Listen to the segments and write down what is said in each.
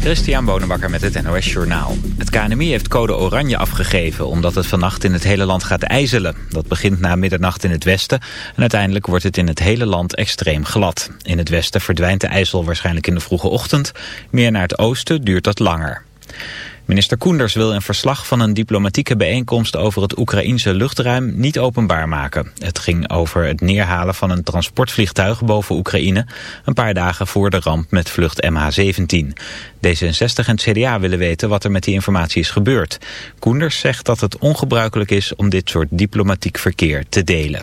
Christian Bonenbakker met het NOS Journaal. Het KNMI heeft code oranje afgegeven omdat het vannacht in het hele land gaat ijzelen. Dat begint na middernacht in het westen en uiteindelijk wordt het in het hele land extreem glad. In het westen verdwijnt de ijzel waarschijnlijk in de vroege ochtend. Meer naar het oosten duurt dat langer. Minister Koenders wil een verslag van een diplomatieke bijeenkomst over het Oekraïense luchtruim niet openbaar maken. Het ging over het neerhalen van een transportvliegtuig boven Oekraïne een paar dagen voor de ramp met vlucht MH17. D66 en het CDA willen weten wat er met die informatie is gebeurd. Koenders zegt dat het ongebruikelijk is om dit soort diplomatiek verkeer te delen.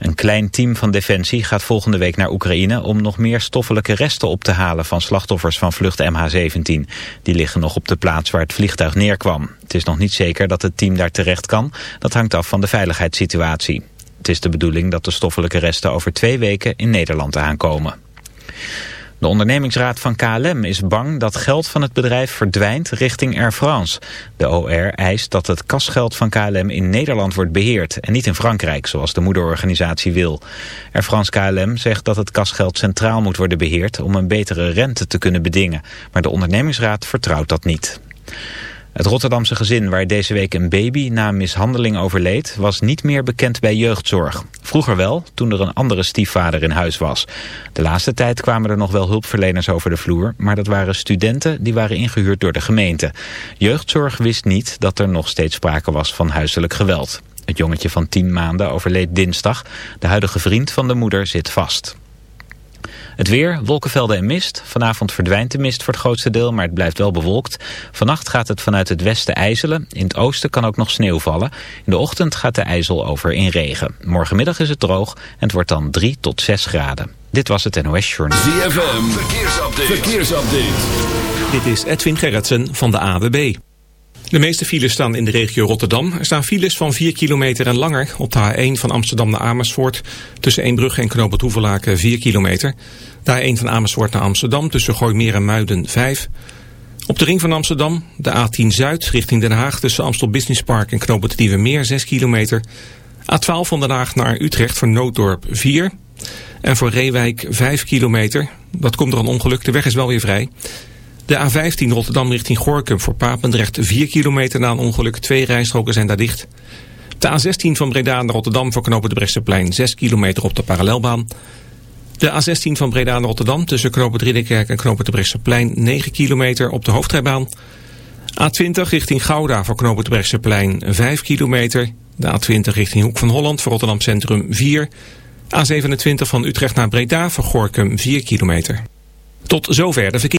Een klein team van Defensie gaat volgende week naar Oekraïne om nog meer stoffelijke resten op te halen van slachtoffers van vlucht MH17. Die liggen nog op de plaats waar het vliegtuig neerkwam. Het is nog niet zeker dat het team daar terecht kan. Dat hangt af van de veiligheidssituatie. Het is de bedoeling dat de stoffelijke resten over twee weken in Nederland aankomen. De ondernemingsraad van KLM is bang dat geld van het bedrijf verdwijnt richting Air France. De OR eist dat het kasgeld van KLM in Nederland wordt beheerd en niet in Frankrijk, zoals de moederorganisatie wil. Air France KLM zegt dat het kasgeld centraal moet worden beheerd om een betere rente te kunnen bedingen. Maar de ondernemingsraad vertrouwt dat niet. Het Rotterdamse gezin waar deze week een baby na mishandeling overleed... was niet meer bekend bij jeugdzorg. Vroeger wel, toen er een andere stiefvader in huis was. De laatste tijd kwamen er nog wel hulpverleners over de vloer... maar dat waren studenten die waren ingehuurd door de gemeente. Jeugdzorg wist niet dat er nog steeds sprake was van huiselijk geweld. Het jongetje van tien maanden overleed dinsdag. De huidige vriend van de moeder zit vast. Het weer, wolkenvelden en mist. Vanavond verdwijnt de mist voor het grootste deel, maar het blijft wel bewolkt. Vannacht gaat het vanuit het westen ijzelen. In het oosten kan ook nog sneeuw vallen. In de ochtend gaat de ijzel over in regen. Morgenmiddag is het droog en het wordt dan 3 tot 6 graden. Dit was het NOS Journal. ZFM, verkeersupdate. verkeersupdate. Dit is Edwin Gerritsen van de AWB. De meeste files staan in de regio Rotterdam. Er staan files van 4 kilometer en langer op de A1 van Amsterdam naar Amersfoort. Tussen Eembrugge en Knoopend Hoevelaken 4 kilometer. De A1 van Amersfoort naar Amsterdam tussen Gooimeer en Muiden 5. Op de ring van Amsterdam de A10 Zuid richting Den Haag tussen Amstel Business Park en Knoopend Nieuwe Meer 6 kilometer. A12 van Den Haag naar Utrecht voor Nooddorp 4. En voor Reewijk 5 kilometer. Dat komt door een ongeluk, de weg is wel weer vrij. De A15 Rotterdam richting Gorkum voor Papendrecht 4 kilometer na een ongeluk. Twee rijstroken zijn daar dicht. De A16 van Breda naar Rotterdam voor knopen de Brechtseplein 6 kilometer op de parallelbaan. De A16 van Breda naar Rotterdam tussen knopen Ridderkerk en knopen de Brechtseplein 9 kilometer op de hoofdrijbaan. A20 richting Gouda voor knopen de Brechtseplein 5 kilometer. De A20 richting Hoek van Holland voor Rotterdam Centrum 4. A27 van Utrecht naar Breda voor Gorkum 4 kilometer. Tot zover de verkeer.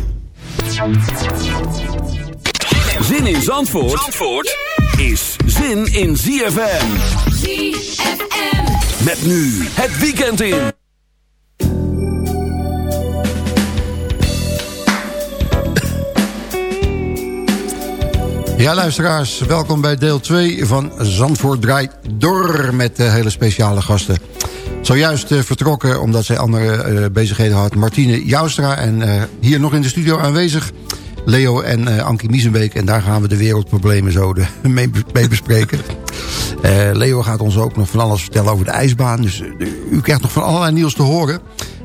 Zin in Zandvoort, Zandvoort is zin in ZFM. ZFM. Met nu het weekend in. Ja, luisteraars, welkom bij deel 2 van Zandvoort draait door met de hele speciale gasten. Zojuist eh, vertrokken, omdat zij andere eh, bezigheden had, Martine Joustra. En eh, hier nog in de studio aanwezig, Leo en eh, Ankie Miesenbeek. En daar gaan we de wereldproblemen zo mee, mee bespreken. Leo gaat ons ook nog van alles vertellen over de ijsbaan. Dus u krijgt nog van allerlei nieuws te horen.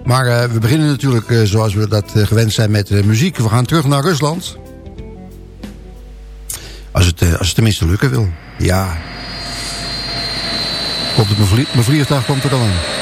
Maar we beginnen natuurlijk zoals we dat gewend zijn met muziek. We gaan terug naar Rusland. Als het, als het tenminste lukken wil. Ja. Komt het, mijn vliegtuig komt er al aan.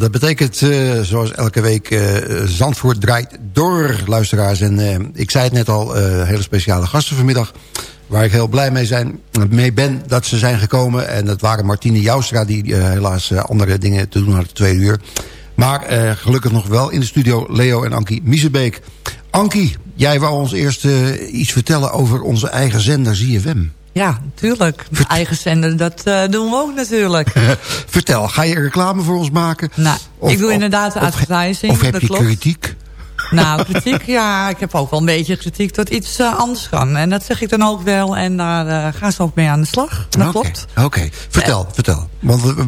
Dat betekent, eh, zoals elke week, eh, Zandvoort draait door, luisteraars. En eh, ik zei het net al, hele speciale gasten vanmiddag... waar ik heel blij mee, zijn, mee ben dat ze zijn gekomen. En dat waren Martine Joustra, die helaas andere dingen te doen had, twee uur. Maar gelukkig nog wel in de studio Leo en Ankie Miezebeek. Ankie, jij wou ons eerst iets vertellen over onze eigen zender ZFM. Ja, natuurlijk. Mijn eigen zender, dat eh, doen we ook natuurlijk. Vertel, ga je reclame voor ons maken? Nou, Of- ik doe of- inderdaad de advertising. Of heb dat je klopt. kritiek? Nou, kritiek, ja, ik heb ook wel een beetje kritiek dat iets eh, anders kan. En dat zeg ik dan ook wel. En daar eh, gaan ze ook mee aan de slag. Dat klopt. Oké, vertel, vertel. Want we, we,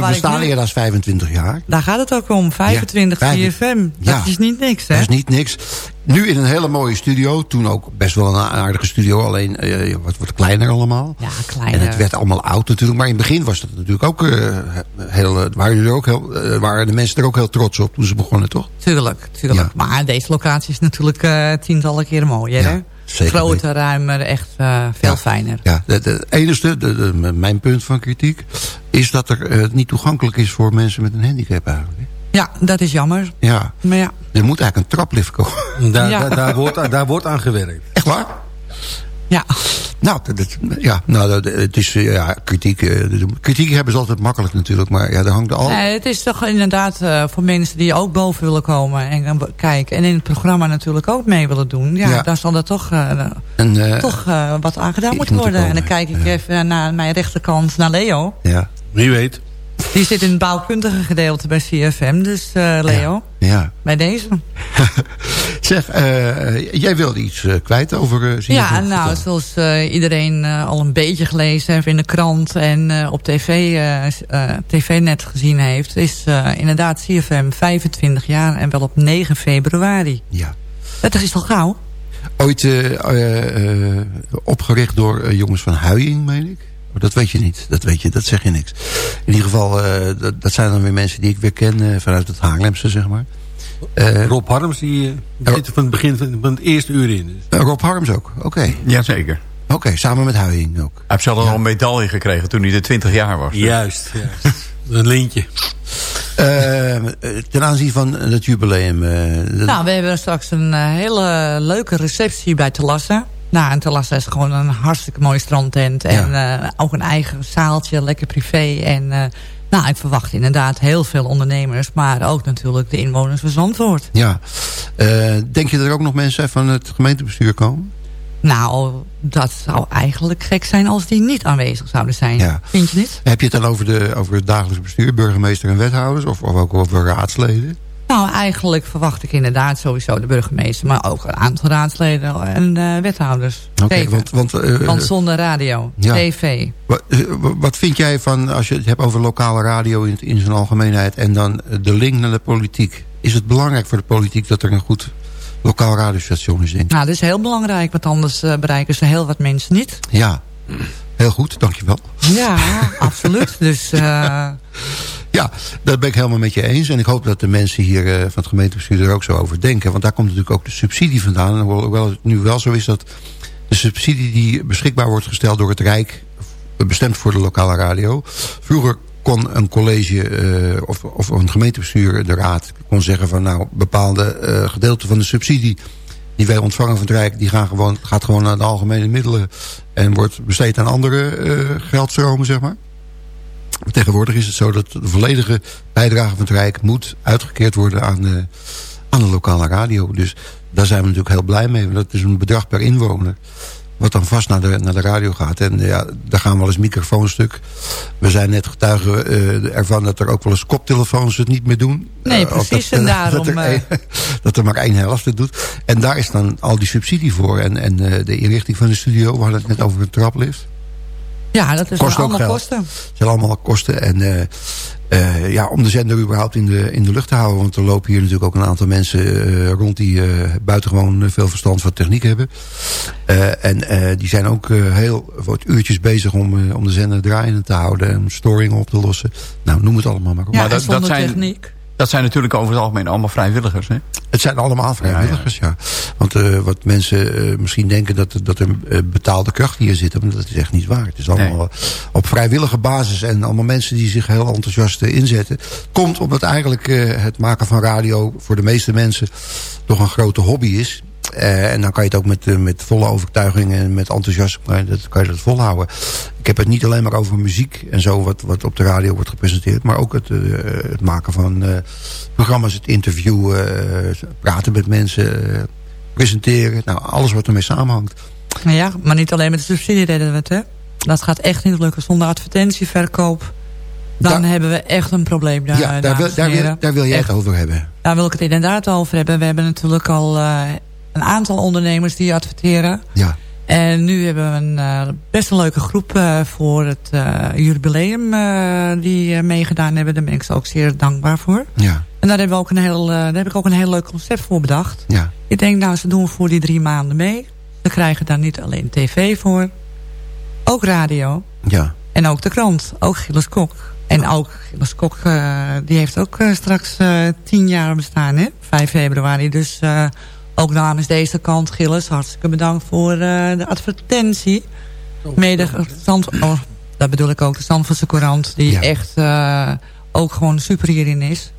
bestaan eerder dan 25 jaar. Daar gaat het ook om. 25 Ja, CFM. Dat Ja. is niet niks, hè? Dat is niet niks. Nu in een hele mooie studio. Toen ook best wel een aardige studio. Alleen eh, wat, wat kleiner allemaal. Ja, kleiner. En het werd allemaal oud natuurlijk. Maar in het begin was dat natuurlijk ook eh, heel... eh, Waren, er ook heel, waren de mensen er ook heel trots op toen ze begonnen, toch? Tuurlijk, tuurlijk. Ja. Maar deze locatie is natuurlijk tientallen keren mooier, Ja, hè? zeker Groter, ruimer, echt veel Ja. fijner. Ja, het enige, de, de- mijn punt van kritiek... is dat er niet toegankelijk is voor mensen met een handicap eigenlijk. Ja, dat is jammer. Ja, Maar ja, er moet eigenlijk een traplift komen. Daar, Ja. daar, daar, wordt, daar wordt aan gewerkt. Echt waar? ja. Nou, dat, dat- ja, nou dat, het is eh, ja, kritiek. eh, kritiek hebben ze altijd makkelijk natuurlijk, maar ja, daar hangt al. Nee, het is toch inderdaad eh, voor mensen die ook boven willen komen en gaan kijken. En in het programma natuurlijk ook mee willen doen. Ja, Ja. daar zal er toch, eh, En, eh, toch eh, wat aan gedaan moeten moet worden. En dan kijk ik ja. even naar mijn rechterkant, naar Leo. Ja, Wie weet. Die zit in het bouwkundige gedeelte bij CFM. Dus eh, Leo, ja. bij deze. Zeg, eh, jij wilde iets eh, kwijt over uh, Ja, nou, zoals iedereen al een beetje gelezen heeft in de krant en op tv, tv net gezien heeft, is inderdaad CFM 25 jaar en wel op 9 februari. Ja. Dat is al gauw. Ooit opgericht door jongens van Huying, meen ik. Maar dat weet je niet. Dat weet je, dat zeg je niks. In ieder geval, eh, dat, dat zijn dan weer mensen die ik weer ken eh, vanuit het Haarlemse, zeg maar. Eh, Rob Harms die, die zit er van het begin van, van het eerste uur in. Dus. Rob Harms ook, oké. Jazeker. Oké, samen met Huying ook. Hij heeft zelfs al een medaille gekregen toen hij de 20 jaar was. Juist, juist. Een lintje. Eh, eh, ten aanzien van het jubileum. eh, Nou, we hebben straks een hele leuke receptie bij Telassa. Nou, en Telassa is gewoon een hartstikke mooie strandtent. En eh, ook een eigen zaaltje, lekker privé. En eh, nou, ik verwacht inderdaad heel veel ondernemers. Maar ook natuurlijk de inwoners van Zandvoort. ja. Eh, denk je dat er ook nog mensen van het gemeentebestuur komen? Nou, dat zou eigenlijk gek zijn als die niet aanwezig zouden zijn. Ja. Vind je niet? Heb je het dan over, de, over het dagelijks bestuur, burgemeester en wethouders? Of, of ook over raadsleden? Nou, eigenlijk verwacht ik inderdaad sowieso de burgemeester... maar ook een aantal raadsleden en eh, wethouders. Oké, want, want, eh, Want zonder radio, Ja. tv... Wat, eh, wat vind jij van, als je het hebt over lokale radio in, in zijn algemeenheid... en dan de link naar de politiek. Is het belangrijk voor de politiek dat er een goed lokaal radiostation is, denk ik? Nou, dat is heel belangrijk, want anders bereiken ze heel wat mensen niet. Ja, heel goed, dankjewel. Ja, absoluut. Dus Ja, dat ben ik helemaal met je eens. En ik hoop dat de mensen hier eh, van het gemeentebestuur er ook zo over denken. Want daar komt natuurlijk ook de subsidie vandaan. En hoewel het nu wel zo is dat de subsidie die beschikbaar wordt gesteld door het Rijk... bestemd voor de lokale radio. Vroeger kon een college eh, of, of een gemeentebestuur, de raad... kon zeggen van nou, bepaalde eh gedeelte van de subsidie... die wij ontvangen van het Rijk, die gaan gewoon, gaat gewoon naar de algemene middelen... en wordt besteed aan andere eh, geldstromen, zeg maar. Tegenwoordig is het zo dat de volledige bijdrage van het Rijk moet uitgekeerd worden aan de, aan de lokale radio. Dus daar zijn we natuurlijk heel blij mee. want Dat is een bedrag per inwoner. Wat dan vast naar de, naar de radio gaat. En ja, daar gaan wel eens microfoonstuk. We zijn net getuigen eh, ervan dat er ook wel eens koptelefoons het niet meer doen. Nee, Eh, precies, Dat, en daarom, Dat er, eh, dat er maar één helft het doet. En daar is dan al die subsidie voor. En, en eh, de inrichting van de studio, we hadden het net over een traplift. Ja, dat is Kost allemaal geld. kosten. Het zijn allemaal kosten. En eh, eh, ja, om de zender überhaupt in de, in de lucht te houden. Want er lopen hier natuurlijk ook een aantal mensen eh, rond... die eh, buitengewoon veel verstand van techniek hebben. Eh, en eh, die zijn ook eh, heel wat uurtjes bezig om, eh, om de zender draaiende te houden. En storingen op te lossen. Nou, noem het allemaal maar op. Ja, Maar dat- dat zonder zijn- techniek. Dat zijn natuurlijk over het algemeen allemaal vrijwilligers. Hè? Het zijn allemaal vrijwilligers, ja. Want eh, wat mensen eh, misschien denken dat, dat er eh, betaalde krachten hier zitten... maar dat is echt niet waar. Het is allemaal Nee. op vrijwillige basis en allemaal mensen die zich heel enthousiast inzetten. Komt omdat eigenlijk het maken van radio voor de meeste mensen toch een grote hobby is. Eh, en dan kan je het ook met, eh, met volle overtuiging en met enthousiasme dat, kan je dat volhouden. Ik heb het niet alleen maar over muziek en zo wat, wat op de radio wordt gepresenteerd. Maar ook het, eh, het maken van eh, programma's, het interviewen, eh, praten met mensen, eh, presenteren. Nou, alles wat ermee samenhangt. Nou ja, maar niet alleen met de subsidie redden we het, hè. Dat gaat echt niet lukken. Zonder advertentieverkoop... dan Daar- hebben we echt een probleem daar, ja, daar wil, en daar, wil, heren. daar wil jij Echt. het over hebben. Daar wil ik het inderdaad over hebben. We hebben natuurlijk al eh, een aantal ondernemers die adverteren. Ja, En nu hebben we een eh, best een leuke groep eh, voor het eh, jubileum die meegedaan hebben. Daar ben ik ze ook zeer dankbaar voor. ja, En daar, hebben we ook een heel, daar heb ik ook een heel leuk concept voor bedacht. ja. Ik denk, nou, ze doen voor die drie maanden mee. Ze krijgen daar niet alleen tv voor. Ook radio. ja. En ook de krant. Ook Gilles Kok. En ook Gilles Kok, die heeft ook straks tien jaar bestaan, hè? 5 februari. Dus ook namens deze kant, Gilles, hartstikke bedankt voor eh, de advertentie. Mede, Zand, oh, dat bedoel ik ook, de Zandvoortse Courant, die Ja. echt eh, ook gewoon super hierin is.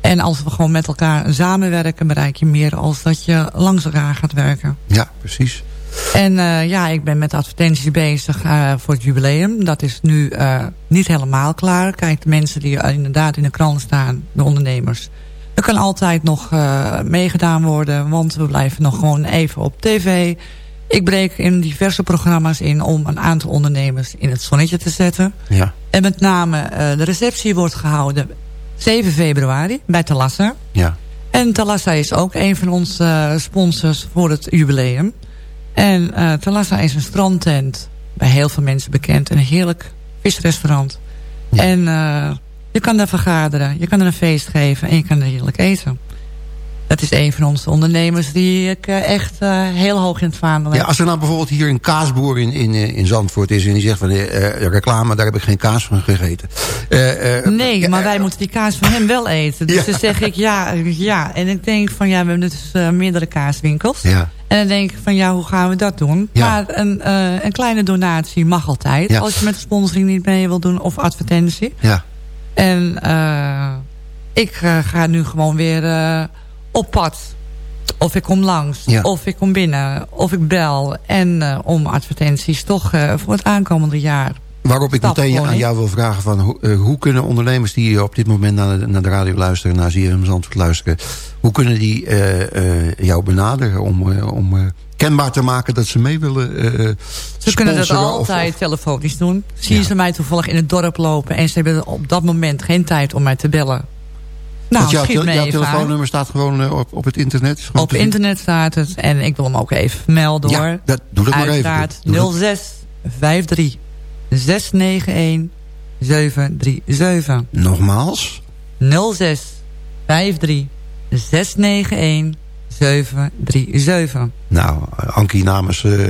En als we gewoon met elkaar samenwerken, bereik je meer als dat je langs elkaar gaat werken. Ja, precies. En eh, ja, ik ben met advertenties bezig eh, voor het jubileum. Dat is nu eh, niet helemaal klaar. Kijk, de mensen die inderdaad in de krant staan, de ondernemers. Er kan altijd nog eh, meegedaan worden, want we blijven nog gewoon even op tv. Ik breek in diverse programma's in om een aantal ondernemers in het zonnetje te zetten. Ja, En met name eh, de receptie wordt gehouden 7 februari bij Talassa. ja. En Talassa is ook een van onze eh, sponsors voor het jubileum. En eh Talassa is een strandtent. Bij heel veel mensen bekend. Een heerlijk visrestaurant. En eh, je kan daar vergaderen. Je kan er een feest geven. En je kan er heerlijk eten. Dat is een van onze ondernemers die ik eh, echt eh, heel hoog in het vaandel heb. Ja, als er nou bijvoorbeeld hier een kaasboer in, in, eh, in Zandvoort is... en die zegt van reclame, daar heb ik geen kaas van gegeten. Nee, maar wij moeten die kaas van hem wel eten. Dus Ja. dan zeg ik ja, ja. En ik denk van ja, we hebben dus meerdere kaaswinkels. Ja, En dan denk ik van ja, hoe gaan we dat doen? Ja. Maar een, een kleine donatie mag altijd. Ja. Als je met de sponsoring niet mee wil doen of advertentie. ja, En eh, ik eh, ga nu gewoon weer eh, op pad. Of ik kom langs. Ja. Of ik kom binnen. Of ik bel. En om advertenties toch voor het aankomende jaar. Waarop ik meteen aan jou wil vragen van... Hoe, hoe kunnen ondernemers die op dit moment naar de, naar de radio luisteren... naar ZFM Zandvoort luisteren... hoe kunnen die jou benaderen om, om kenbaar te maken dat ze mee willen eh Ze kunnen dat altijd of- telefonisch doen. Zien Ja. ze mij toevallig in het dorp lopen... en ze hebben op dat moment geen tijd om mij te bellen... Nou, jouw, schiet jouw telefoonnummer staat gewoon eh, op, op het internet. Op te vinden. internet staat het. En ik wil hem ook even vermelden Ja, hoor. dat- doe dat maar even. Uiteraard Doe dat. 06 53 691 737. Nogmaals. 06 53 691 737. Nou, Ankie namens eh,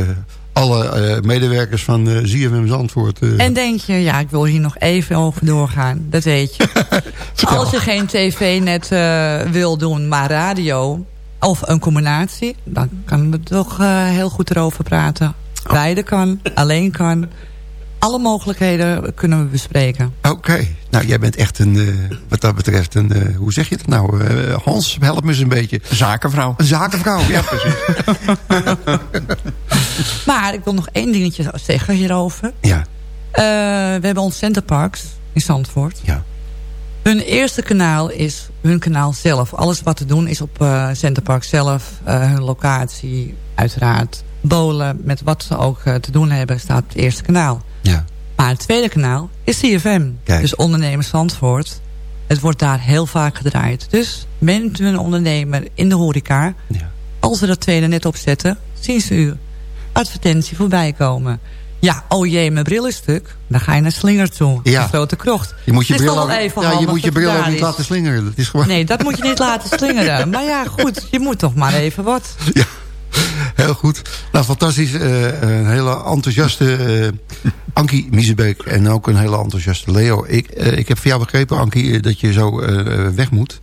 alle eh, medewerkers van eh ZFM Zandvoort. eh, En denk je, ja, ik wil hier nog even over doorgaan. Dat weet je. Als je geen tv-net wil doen, maar radio... of een combinatie, dan kan we toch heel goed erover praten. Beide kan, alleen kan. Alle mogelijkheden kunnen we bespreken. Oké, nou jij bent echt een, eh, wat dat betreft een, eh, hoe zeg je dat nou? Eh, Hans, help me eens een beetje. Zakenvrouw. Een zakenvrouw, ja precies. Maar ik wil nog één dingetje zeggen hierover. Ja, Eh, we hebben ons Centerparks in Zandvoort. ja. Hun eerste kanaal is hun kanaal zelf. Alles wat te doen is op eh Centerpark zelf. eh, hun locatie, uiteraard. Bolen, met wat ze ook te doen hebben, staat op het eerste kanaal. Ja. Maar het tweede kanaal is CFM. Kijk. Dus ondernemers Zandvoort. Het wordt daar heel vaak gedraaid. Dus bent u een ondernemer in de horeca... Ja. als we dat tweede net opzetten... zien ze uw advertentie voorbij komen. Ja, oh jee, mijn bril is stuk. Dan ga je naar Slinger toe. Ja. De grote krocht. Je moet je bril ook, even ja, je moet je bril ook niet laten slingeren. Dat is gewoon Nee, dat moet je niet laten slingeren. Maar ja, goed, je moet toch maar even wat. ja, heel goed. Nou, fantastisch. eh, een hele enthousiaste eh, Ankie en ook een hele enthousiaste Leo. Ik, eh, ik heb van jou begrepen, Ankie, dat je zo weg moet.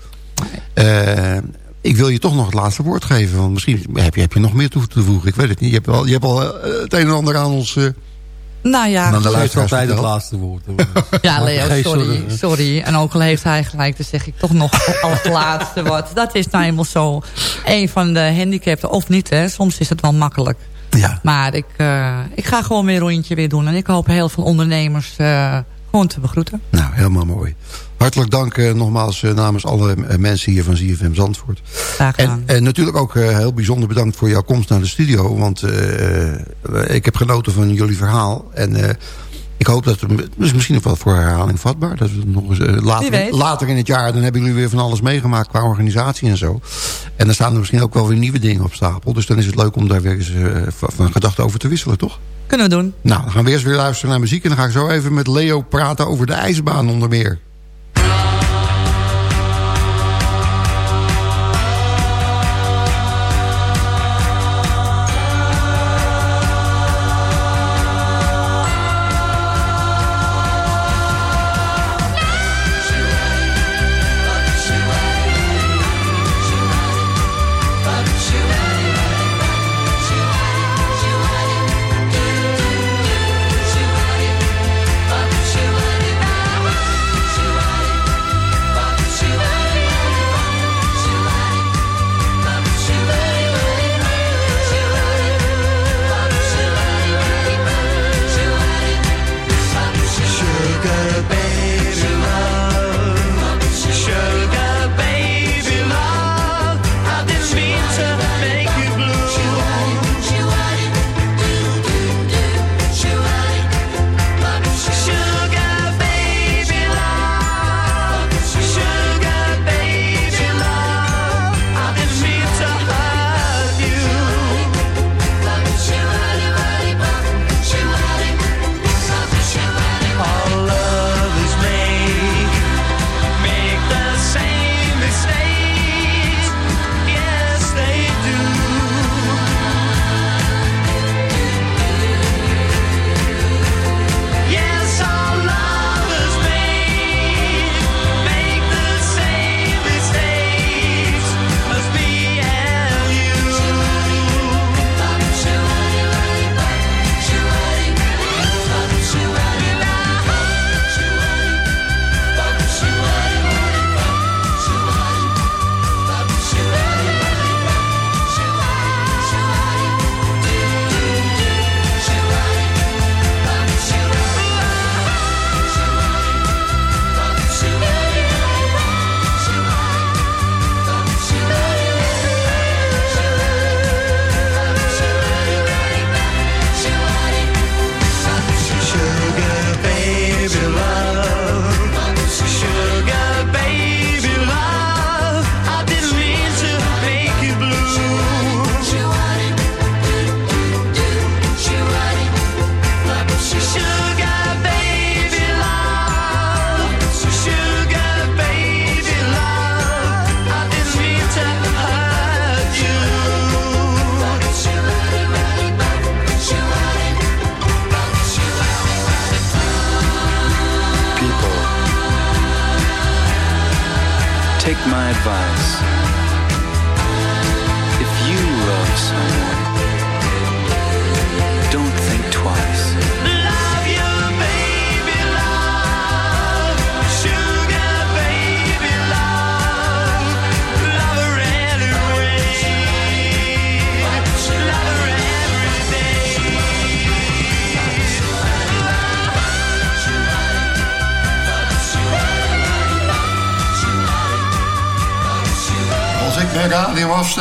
Ik wil je toch nog het laatste woord geven. Want misschien heb je, heb je nog meer toe te voegen. Ik weet het niet. Je hebt al, je hebt al het een en ander aan ons... Nou ja, de Hij heeft altijd het laatste woord. ja Leo, sorry, sorry. En ook al heeft hij gelijk, dan zeg ik toch nog als laatste wat. Dat is nou eenmaal zo. Een van de handicapten, of niet hè. Soms is het wel makkelijk. Ja. Maar ik, eh, ik ga gewoon weer een rondje weer doen. En ik hoop heel veel ondernemers eh, gewoon te begroeten. Nou, helemaal mooi. Hartelijk dank eh, nogmaals eh, namens alle eh, mensen hier van ZFM Zandvoort. En, en natuurlijk ook heel bijzonder bedankt voor jouw komst naar de studio. Want ik heb genoten van jullie verhaal. En ik hoop dat het is misschien nog wel voor herhaling vatbaar. Dat we het nog eens, later, later in het jaar, dan hebben jullie weer van alles meegemaakt qua organisatie en zo. En dan staan er misschien ook wel weer nieuwe dingen op stapel. Dus dan is het leuk om daar weer eens van van gedachten over te wisselen, toch? Kunnen we doen. Nou, dan gaan we eerst weer luisteren naar muziek. En dan ga ik zo even met Leo praten over de ijsbaan onder meer.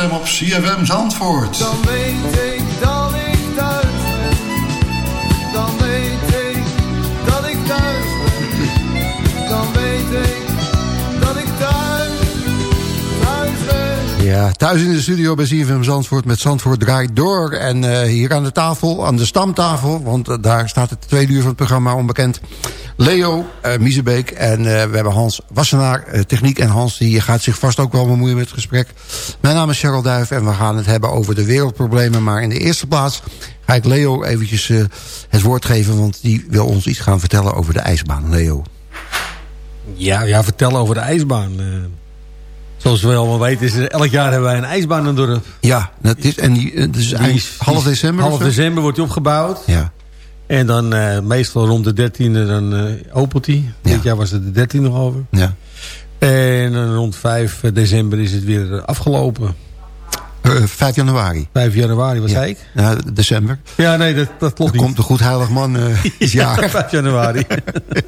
Op CFM Zandvoort. Dan weet ik dat ik thuis ben. Dan weet ik dat ik thuis ben. Dan weet ik dat ik thuis, thuis ben. Ja, thuis in de studio bij CFM Zandvoort met Zandvoort draait door. En eh, hier aan de tafel, aan de stamtafel, want eh, daar staat het tweede uur van het programma onbekend. Leo uh, Miezebeek en eh, we hebben Hans Wassenaar, eh, techniek. En Hans die gaat zich vast ook wel bemoeien met het gesprek. Mijn naam is Cheryl Duif en we gaan het hebben over de wereldproblemen. Maar in de eerste plaats ga ik Leo eventjes het woord geven, want die wil ons iets gaan vertellen over de ijsbaan. Leo. Ja, ja, vertel over de ijsbaan. zoals we allemaal weten, is er, elk jaar hebben wij een ijsbaan in het dorp. Ja, dat is, en die, dus Die is- half december? Half december wordt die opgebouwd. Ja, En dan eh, meestal rond de 13e dan eh, opent. Ja. Dit jaar was het de 13 nog over. ja. En dan rond 5 december is het weer eh, afgelopen. Eh, 5 januari. 5 januari, wat Ja. zei ik? Ja, december. Ja, nee, dat, dat klopt niet. komt een goed heilig man eh is Ja, jaar. 5 januari.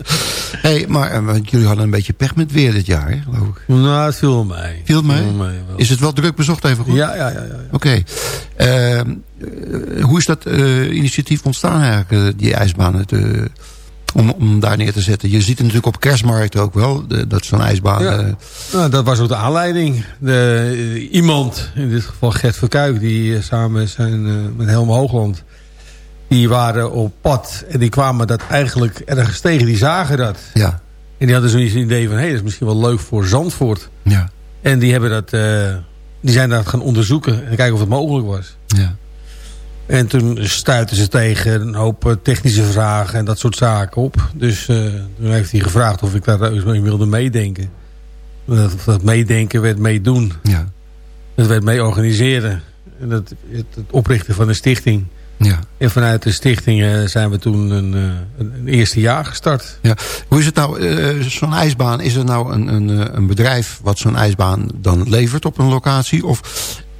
hey, maar eh, want jullie hadden een beetje pech met weer dit jaar, hè, geloof ik. nou, het viel mee. Viel mee? wel. Is het wel druk bezocht even goed? Ja, ja, ja. ja. Oké. Ehm, eh, hoe is dat eh, initiatief ontstaan eigenlijk, eh, die ijsbaan? Het, eh, om, om daar neer te zetten. Je ziet het natuurlijk op kerstmarkt ook wel, de- dat zo'n ijsbaan... Ja. eh, Nou, dat was ook de aanleiding. De, eh, iemand, in dit geval Gert Verkuik, die eh, samen met, zijn, eh, met Helme Hoogland... die waren op pad en die kwamen dat eigenlijk ergens tegen. Die zagen dat. ja, En die hadden zo'n idee van... hé, hey, dat is misschien wel leuk voor Zandvoort. ja, En die, hebben dat, eh, die zijn dat gaan onderzoeken en kijken of het mogelijk was. ja. En toen stuitten ze tegen een hoop eh, technische vragen en dat soort zaken op. Dus eh, toen heeft hij gevraagd of ik daar eens mee wilde meedenken. Dat, dat meedenken werd meedoen. ja. Dat werd mee organiseren. En dat, het, het oprichten van een stichting. ja. En vanuit de stichting eh, zijn we toen een, een, eerste jaar gestart. Ja. Hoe is het nou, zo'n ijsbaan, is er nou een, een, een bedrijf wat zo'n ijsbaan dan levert op een locatie? Of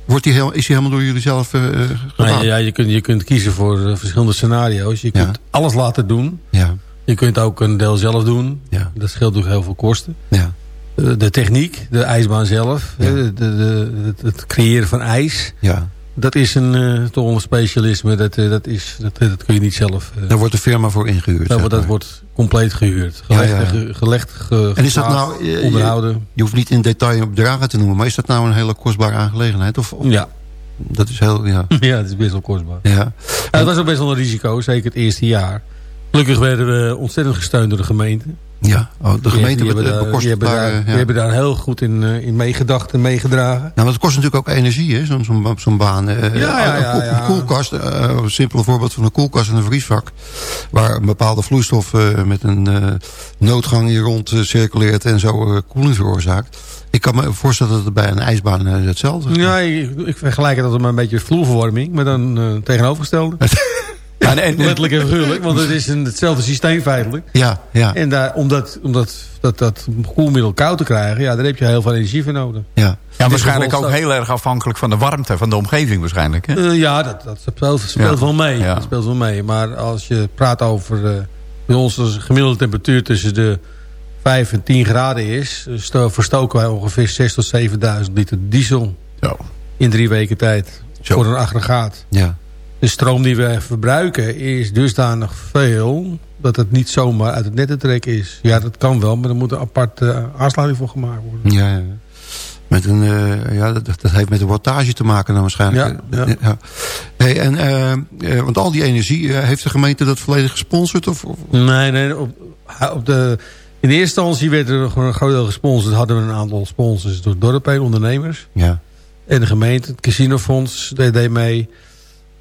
wordt die heel, is die helemaal door jullie zelf Nou, gedaan? ja, ja, je, kunt, je kunt kiezen voor eh, verschillende scenario's. Je kunt Ja. alles laten doen. Ja, Je kunt ook een deel zelf doen. ja, Dat scheelt ook heel veel kosten. ja, De techniek, de ijsbaan zelf, Ja. de, de, het, het creëren van ijs. ja. Dat is een, eh, toch een specialisme. Dat, eh, dat, is, dat, dat kun je niet zelf. eh, Daar wordt de firma voor ingehuurd. dat, wordt- dat wordt compleet gehuurd. Gelegd, ja, ja. ge- gelegd ge, En is dat nou, eh, je- onderhouden? Je hoeft niet in detail op bedragen te noemen, maar is dat nou een hele kostbare aangelegenheid? Of, of- Ja. Dat is heel, ja. ja, het is best wel kostbaar. ja. Ja, het was ook best wel een risico, zeker het eerste jaar. Gelukkig werden we ontzettend gesteund door de gemeente. Ja, oh, de gemeente die, be- hebben daar, die, hebben daar, eh, die hebben daar heel goed in, eh, in meegedacht en meegedragen. Nou, want het kost natuurlijk ook energie, hè, zo'n zo'n zo'n baan. Eh, Ja, ja, ja, een, koelkast, eh, een simpele voorbeeld van een koelkast en een vriesvak... waar een bepaalde vloeistof eh, met een eh, noodgang hier rond eh, circuleert en zo eh, koeling veroorzaakt. Ik kan me voorstellen dat het bij een ijsbaan eh, hetzelfde is. Ja, ik, ik vergelijk het altijd maar een beetje vloerverwarming, maar dan eh, tegenovergestelde. Ja, en, en- Letterlijk en figuurlijk, want het is een, hetzelfde systeem feitelijk. Ja, ja, En daar, om dat, om dat, dat, dat koelmiddel koud te krijgen, ja, daar heb je heel veel energie voor nodig. ja. ja, waarschijnlijk ook heel erg afhankelijk van de warmte van de omgeving waarschijnlijk. Hè? Eh, ja, dat, dat speelt, speelt Ja. wel mee. Ja. Dat speelt wel mee. Maar als je praat over... eh, bij ons is de gemiddelde temperatuur tussen de 5 en 10 graden is... eh, sto- verstoken wij ongeveer 6.000 tot 7.000 liter diesel Zo. in drie weken tijd. Zo. Voor een aggregaat. ja. De stroom die we verbruiken is dusdanig veel... dat het niet zomaar uit het net te trekken is. Ja, dat kan wel, maar er moet een aparte aansluiting voor gemaakt worden. Ja, ja. Met een, eh, ja dat, dat heeft met de wattage te maken dan waarschijnlijk. Ja, Eh, ja. Hey, en, eh, eh, want al die energie, eh, heeft de gemeente dat volledig gesponsord? Of, of- Nee, nee. Op, op de, in eerste instantie werd er gewoon een groot deel gesponsord. Hadden we een aantal sponsors door het dorp heen, ondernemers. Ja, En de gemeente, het casinofonds deed mee.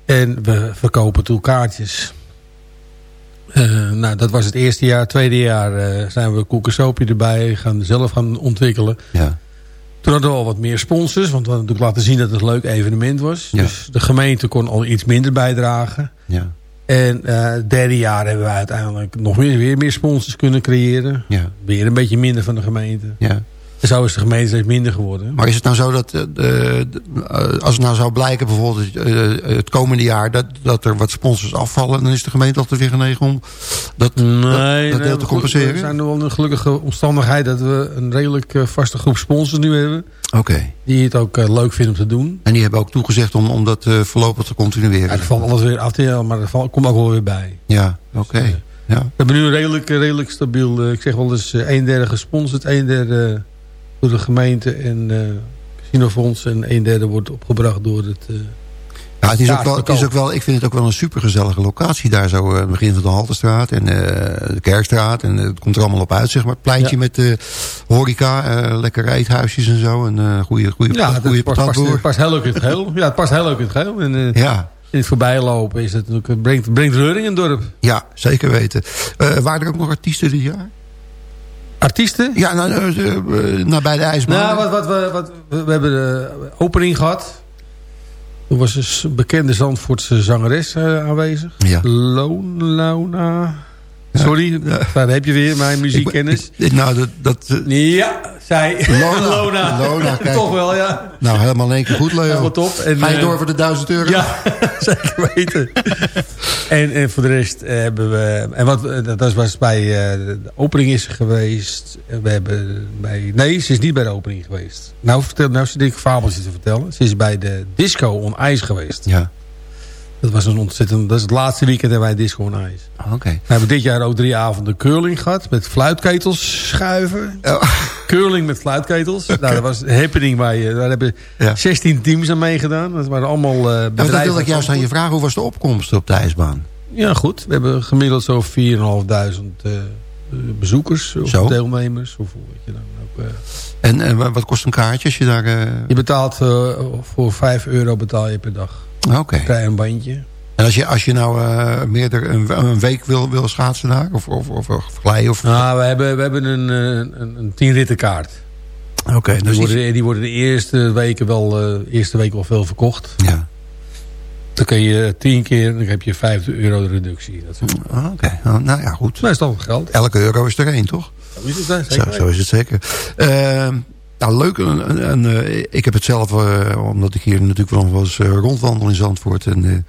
En we verkopen toen kaartjes. Eh, nou, dat was het eerste jaar. Het tweede jaar eh, zijn we Koekensopie erbij gaan zelf gaan ontwikkelen. ja, Toen hadden we al wat meer sponsors. Want we hadden natuurlijk laten zien dat het een leuk evenement was. Ja. Dus de gemeente kon al iets minder bijdragen. Ja. En eh, het derde jaar hebben we uiteindelijk nog weer, weer meer sponsors kunnen creëren. Ja. Weer een beetje minder van de gemeente. Ja. Zo is de gemeente steeds minder geworden. Maar is het nou zo dat, eh, eh, als het nou zou blijken bijvoorbeeld eh, het komende jaar... Dat, dat er wat sponsors afvallen, dan is de gemeente altijd weer genegen om dat, Nee, dat nee, deel te compenseren? We zijn nu wel een gelukkige omstandigheid dat we een redelijk vaste groep sponsors nu hebben. Oké. Die het ook leuk vinden om te doen. En die hebben ook toegezegd om, om dat voorlopig te continueren? Ja, er valt alles weer af halen, maar er valt- komt ook wel weer bij. Ja, oké. Ja. We hebben nu een redelijk, redelijk stabiel, ik zeg wel eens, een derde gesponsord, een derde door de gemeente en eh Casinofonds en een derde wordt opgebracht door het... eh, Ja, het is, ook wel, het is ook wel, ik vind het ook wel een supergezellige locatie daar zo. eh, het begin van de Haltestraat en eh, de Kerkstraat. En eh, het komt er allemaal op uit, zeg maar. Het pleintje met de horeca, eh lekker eethuisjes en zo. En eh goede, goede, ja, het goede past, past, patatboer. past heel leuk in het geheel. Ja, het past heel leuk in het geheel. En, eh, Ja, in het voorbijlopen is het het brengt, brengt reuring in het dorp. ja, zeker weten. Eh waren er ook nog artiesten dit jaar? Artiesten? Ja, nou, eh, eh, nabij de ijsbaan. Nou, wat, wat, we, wat, we, we hebben de opening gehad. Toen was een s- bekende Zandvoortse zangeres eh, aanwezig. Ja. Lona. Sorry, daar heb je weer mijn muziekkennis. Ik- nou, dat... dat eh, Ja, zij. Lona. Lona. Toch wel, ja. nou, helemaal in één keer goed, Leo. Helemaal top. En, Ga je eh, door voor de duizend euro? Ja, zeker weten. en, en voor de rest eh, hebben we... En wat, eh, dat was- bij eh, de opening is geweest. We hebben bij... Nee, ze is niet bij de opening geweest. Nou, vertel, nou zit ik fabeltjes te vertellen. Ze is bij de Disco on Ice geweest. Ja, Dat was een ontzettend... Dat is het laatste weekend hebben wij Disco on Ice. oké. We hebben dit jaar ook drie avonden curling gehad. Met fluitketels schuiven. Oh, Curling met fluitketels. Nou, dat was een happening bij... Daar hebben Ja. 16 teams aan meegedaan. Dat waren allemaal Ja, maar bedrijven. dat wil ik juist aan je vragen. Hoe was de opkomst op de ijsbaan? Ja, goed. We hebben gemiddeld zo'n 4.500 eh, eh, bezoekers of Zo. deelnemers. Of wat je dan ook, eh. En, en wa- wat kost een kaartje als je daar... je betaalt voor 5 euro betaal je per dag. Oké. Dan krijg je een bandje. En als je, als je nou eh meerder een, een week wil, wil schaatsen daar? Of, of, of, of glijden? Of... Nou, we hebben, we hebben een, eh, een, een 10 ritten kaart. Oké, Die dus worden, iets- de- die worden de eerste weken wel, eh, eerste week wel veel verkocht. Ja. Dan kun je 10 keer, dan heb je 50 euro reductie. Ah, Oké, Nou, nou ja, goed. dat is toch geld. Elke euro is er één, toch? Zo is het, hè? Zo, Zeker zo is het zeker. Ehm, nou, leuk. En, en, eh, ik heb het zelf, eh, omdat ik hier natuurlijk wel eens eh, rondwandel in Zandvoort. En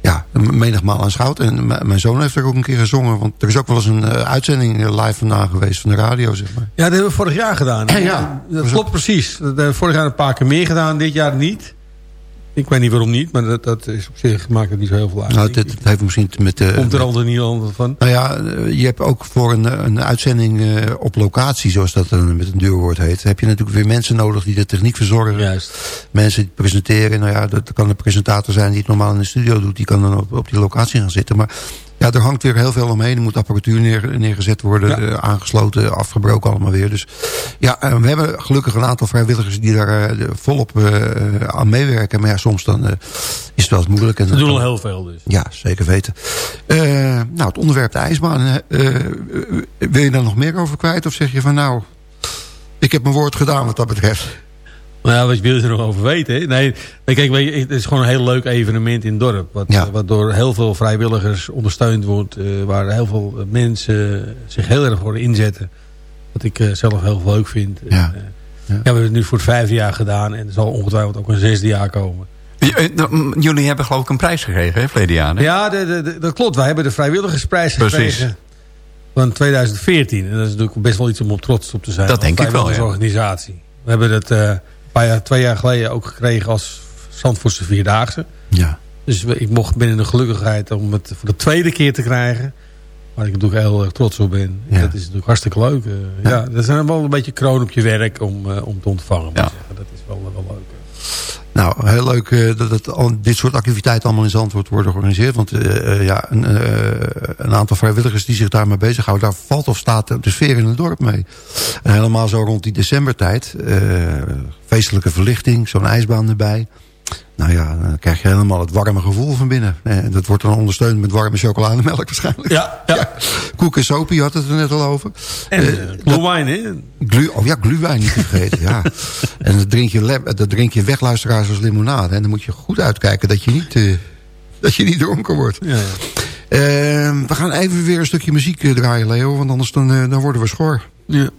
ja, menigmaal aanschouwd. En mijn zoon heeft er ook een keer gezongen. Want er is ook wel eens een uitzending live vandaan geweest van de radio, zeg maar. Ja, dat hebben we vorig jaar gedaan. Ja, ja. Dat klopt precies. Dat hebben we vorig jaar een paar keer meer gedaan, dit jaar niet. Ik weet niet waarom niet, maar dat, dat is op zich maakt het niet zo heel veel uit. Nou, het, het heeft misschien te- met... eh, Komt er altijd niet anders van. Nou ja, eh, je hebt ook voor een, een uitzending eh, op locatie, zoals dat dan met een duurwoord heet, heb je natuurlijk weer mensen nodig die de techniek verzorgen. Juist. Mensen die presenteren. Nou ja, dat kan een presentator zijn die het normaal in de studio doet. Die kan dan op, op die locatie gaan zitten. Maar ja, er hangt weer heel veel omheen. Er moet apparatuur neer, neergezet worden. Ja. eh, aangesloten, afgebroken allemaal weer. Dus ja, eh, we hebben gelukkig een aantal vrijwilligers die daar eh, volop aan meewerken. Maar ja, soms dan is het wel eens moeilijk. En dan doen al heel veel dus. ja, zeker weten. Nou, het onderwerp de ijsbaan. wil je daar nog meer over kwijt? Of zeg je van nou, ik heb mijn woord gedaan wat dat betreft. Nou ja, wat wil je er nog over weten? Nee, kijk, weet je, het is gewoon een heel leuk evenement in het dorp. Wat, Ja. wat door heel veel vrijwilligers ondersteund wordt. eh, waar heel veel mensen zich heel erg voor inzetten. Wat ik eh, zelf heel leuk vind. Ja. En, eh, ja. we hebben het nu voor het vijfde jaar gedaan. En er zal ongetwijfeld ook een zesde jaar komen. Eh, nou, Jullie hebben geloof ik een prijs gekregen, hè, verleden jaar. hè? Ja, dat klopt. Wij hebben de vrijwilligersprijs Precies. gekregen. Van 2014. En dat is natuurlijk best wel iets om op trots op te zijn. Dat denk ik wel, ja. vrijwilligersorganisatie. We hebben het eh, een paar jaar, twee jaar geleden ook gekregen als Zandvoortse Vierdaagse. Ja. Dus ik mocht binnen de gelukkigheid om het voor de tweede keer te krijgen. Waar ik natuurlijk heel erg trots op ben. Ja. Dat is natuurlijk hartstikke leuk. eh. Ja. ja. dat is wel een beetje kroon op je werk om, eh, om te ontvangen. Ja. Dat is wel, wel leuk. Nou, heel leuk eh, dat dit soort activiteiten allemaal in Zandvoort worden georganiseerd. Want eh, eh, ja, een, een aantal vrijwilligers die zich daarmee bezighouden... daar valt of staat de sfeer in het dorp mee. En helemaal zo rond die decembertijd. feestelijke verlichting, zo'n ijsbaan erbij. Nou ja, dan krijg je helemaal het warme gevoel van binnen. En dat wordt dan ondersteund met warme chocolademelk waarschijnlijk. Ja, ja. Koek en sopie had het er net al over. En uh, glühwein, hè? Glu, oh ja, gluwijn niet vergeten, ja. En dat drink, je dat drink je weg, luisteraars, als limonade. En dan moet je goed uitkijken dat je niet, eh, dat je niet dronken wordt. Ja. Ehm, we gaan even weer een stukje muziek draaien, Leo. Want anders dan, dan worden we schor. ja.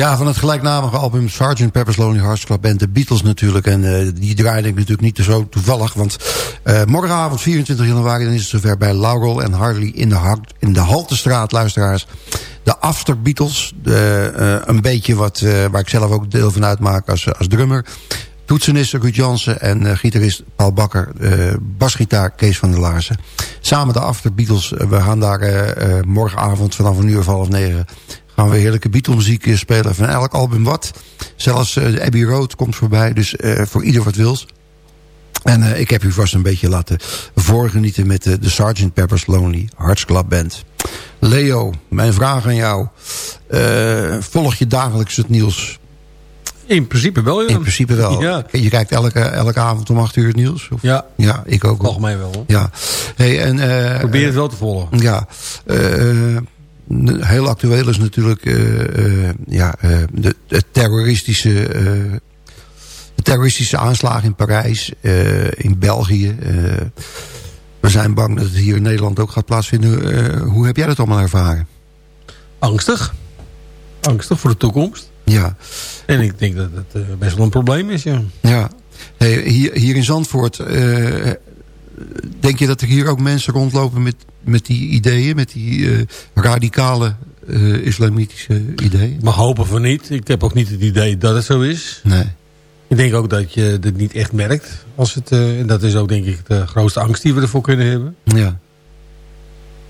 Ja, van het gelijknamige album Sgt. Pepper's Lonely Hearts Club Band. De Beatles natuurlijk. En eh, die draaide ik natuurlijk niet zo toevallig. Want eh, morgenavond 24 januari dan is het zover bij Laurel en Harley in de, in de Haltestraat, luisteraars. De After Beatles. De, eh, een beetje wat, waar ik zelf ook deel van uitmaak als, als drummer. Toetsenist Ruud Jansen en gitarist Paul Bakker. basgitaar Kees van der Laarzen. Samen de After Beatles. We gaan daar morgenavond vanaf een uur of half negen... gaan we heerlijke Beatle-muziek eh, spelen van elk album wat. Zelfs eh, Abbey Road komt voorbij. Dus eh, voor ieder wat wils. En ik heb u vast een beetje laten voorgenieten... met de, de Sgt. Pepper's Lonely Hearts Club Band. Leo, mijn vraag aan jou. Volg je dagelijks het nieuws? In principe wel, ja. In principe wel. Ja. Je kijkt elke, elke avond om acht uur het nieuws? Of? Ja, Ja, ik ook. algemeen wel. hoor. Ja. Hey, en, eh, Probeer het wel te volgen. Ja, eh, n- heel actueel is natuurlijk eh, eh, ja, eh, de, de terroristische, de terroristische aanslagen in Parijs, in België. we zijn bang dat het hier in Nederland ook gaat plaatsvinden. Hoe heb jij dat allemaal ervaren? Angstig. Angstig voor de toekomst. Ja, En ik denk dat het best wel een probleem is, ja. ja. Hey, hier, hier in Zandvoort, denk je dat er hier ook mensen rondlopen met, met die ideeën, met die eh, radicale eh, islamitische ideeën? Mag hopen van niet. Ik heb ook niet het idee dat het zo is. Nee. Ik denk ook dat je het niet echt merkt. Als het, eh, en dat is ook denk ik de grootste angst die we ervoor kunnen hebben. Ja.